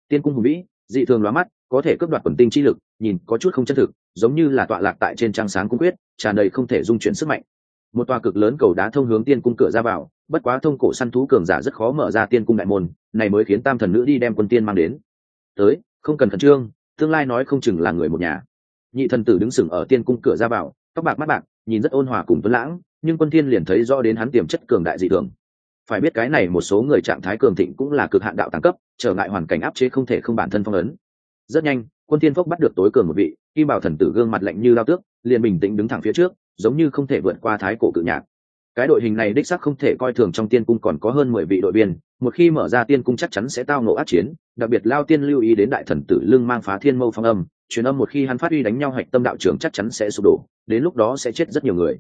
Tiên cung hùng vĩ dị thường lóa mắt, có thể cướp đoạt quần tinh chi lực, nhìn có chút không chân thực, giống như là tọa lạc tại trên trang sáng cung quyết, tràn đầy không thể dung chuyển sức mạnh. Một tòa cực lớn cầu đá thông hướng tiên cung cửa ra vào, bất quá thông cổ săn thú cường giả rất khó mở ra tiên cung đại môn, này mới khiến tam thần nữ đi đem quân tiên mang đến. Tới, không cần khẩn trương, tương lai nói không chừng là người một nhà. Nhị thần tử đứng sừng ở tiên cung cửa ra vào, tóc bạc mắt bạc, nhìn rất ôn hòa cùng tuấn lãng, nhưng quân tiên liền thấy rõ đến hắn tiềm chất cường đại dị thường phải biết cái này một số người trạng thái cường thịnh cũng là cực hạn đạo tăng cấp, trở ngại hoàn cảnh áp chế không thể không bản thân phong ấn. Rất nhanh, quân tiên phốc bắt được tối cường một vị, kim bảo thần tử gương mặt lạnh như lao tước, liền bình tĩnh đứng thẳng phía trước, giống như không thể vượt qua thái cổ cự nhạc. Cái đội hình này đích xác không thể coi thường trong tiên cung còn có hơn mười vị đội viên, một khi mở ra tiên cung chắc chắn sẽ tao ngộ át chiến, đặc biệt lao tiên lưu ý đến đại thần tử lưng mang phá thiên mâu phong âm, truyền âm một khi hắn phát uy đánh nhau hạch tâm đạo trưởng chắc chắn sẽ sụp đổ, đến lúc đó sẽ chết rất nhiều người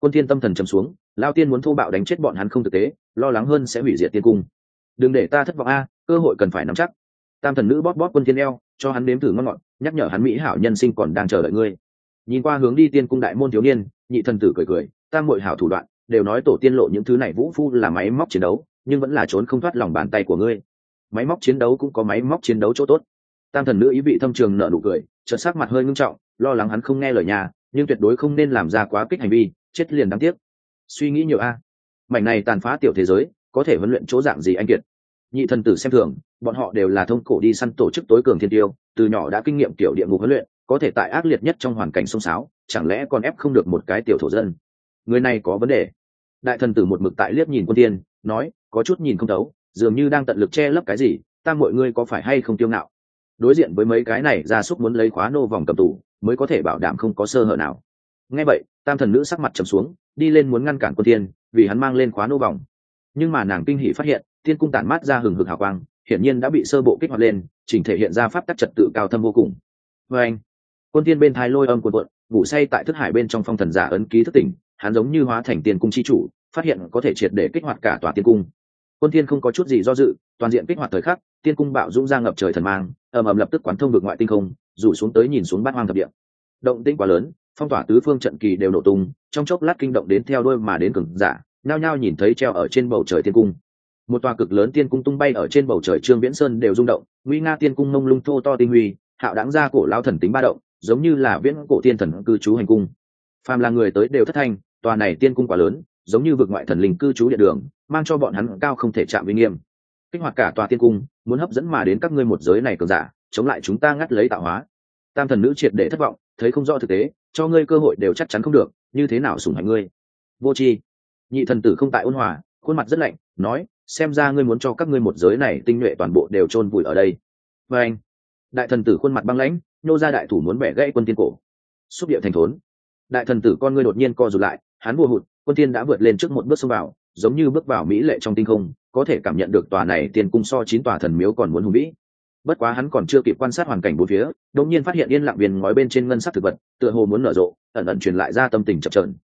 quân Thiên tâm thần trầm xuống, lao tiên muốn thô bạo đánh chết bọn hắn không thực tế, lo lắng hơn sẽ hủy diệt tiên cung. Đừng để ta thất vọng a, cơ hội cần phải nắm chắc. Tam thần nữ bóp bóp quân Thiên eo, cho hắn đếm thử ngon ngọt, nhắc nhở hắn mỹ hảo nhân sinh còn đang chờ đợi ngươi. Nhìn qua hướng đi tiên cung đại môn thiếu niên, nhị thần tử cười cười tam mội hảo thủ đoạn, đều nói tổ tiên lộ những thứ này vũ phu là máy móc chiến đấu, nhưng vẫn là trốn không thoát lòng bàn tay của ngươi. Máy móc chiến đấu cũng có máy móc chiến đấu chỗ tốt. Tam thần nữ ý vị thâm trường nở nụ cười, chợt sắc mặt hơi ngưng trọng, lo lắng hắn không nghe lời nhà, nhưng tuyệt đối không nên làm ra quá kích hành vi chết liền đáng tiếc. Suy nghĩ nhiều a. Mảnh này tàn phá tiểu thế giới, có thể huấn luyện chỗ dạng gì anh kiệt? Nhị thần tử xem thường, bọn họ đều là thông cổ đi săn tổ chức tối cường thiên tiêu, từ nhỏ đã kinh nghiệm tiểu địa ngục huấn luyện, có thể tại ác liệt nhất trong hoàn cảnh sông sáo, chẳng lẽ còn ép không được một cái tiểu thổ dân? Người này có vấn đề. Đại thần tử một mực tại liếc nhìn quân tiên, nói, có chút nhìn không thấu, dường như đang tận lực che lấp cái gì, ta mọi ngươi có phải hay không tiêu ngạo? Đối diện với mấy cái này gia súc muốn lấy khóa nô vòng cầm tủ mới có thể bảo đảm không có sơ hở nào. Nghe vậy tam thần nữ sắc mặt trầm xuống, đi lên muốn ngăn cản quân tiên, vì hắn mang lên khóa nô vòng. Nhưng mà nàng kinh hỉ phát hiện, tiên cung tản mát ra hừng hực hào quang, hiển nhiên đã bị sơ bộ kích hoạt lên, chỉnh thể hiện ra pháp tắc trật tự cao thâm vô cùng. Vê anh, quân tiên bên thái lôi âm quần quận ngủ say tại thức hải bên trong phong thần giả ấn ký thức tỉnh, hắn giống như hóa thành tiên cung chi chủ, phát hiện có thể triệt để kích hoạt cả tòa tiên cung. Quân tiên không có chút gì do dự, toàn diện kích hoạt thời khắc, tiên cung bạo dũng ra ngập trời thần mang, ầm ầm lập tức quán thông vực ngoại tinh không, rủ xuống tới nhìn xuống bát hoang thập địa. Động tĩnh quá lớn phong tỏa tứ phương trận kỳ đều nổ tung, trong chốc lát kinh động đến theo đôi mà đến cường giả, nhao nhao nhìn thấy treo ở trên bầu trời tiên cung. Một tòa cực lớn tiên cung tung bay ở trên bầu trời trương viễn sơn đều rung động, nguy nga tiên cung mông lung thô to tinh huy, hạo đáng ra cổ lao thần tính ba động, giống như là viễn cổ tiên thần cư trú hành cung. Phàm là người tới đều thất thanh, tòa này tiên cung quá lớn, giống như vực ngoại thần linh cư trú địa đường, mang cho bọn hắn cao không thể chạm uy nghiêm. Kích hoạt cả tòa tiên cung, muốn hấp dẫn mà đến các ngươi một giới này cường giả, chống lại chúng ta ngắt lấy tạo hóa. Tam thần nữ triệt để thất vọng, thấy không rõ thực tế cho ngươi cơ hội đều chắc chắn không được, như thế nào sủng hạnh ngươi? Vô tri. Nhị thần tử không tại ôn hòa, khuôn mặt rất lạnh, nói, xem ra ngươi muốn cho các ngươi một giới này tinh nhuệ toàn bộ đều chôn vùi ở đây. Và anh, đại thần tử khuôn mặt băng lãnh, nô ra đại thủ muốn bẻ gãy quân tiên cổ. Xúc địa thành thốn. Đại thần tử con ngươi đột nhiên co rụt lại, hắn vua hụt, quân tiên đã vượt lên trước một bước xông vào, giống như bước vào mỹ lệ trong tinh không, có thể cảm nhận được tòa này tiền cung so chín tòa thần miếu còn muốn hùng vĩ bất quá hắn còn chưa kịp quan sát hoàn cảnh bốn phía, đột nhiên phát hiện yên lặng viên ngói bên trên ngân sắc thực vật, tựa hồ muốn nở rộ, ẩn ẩn truyền lại ra tâm tình chập trờn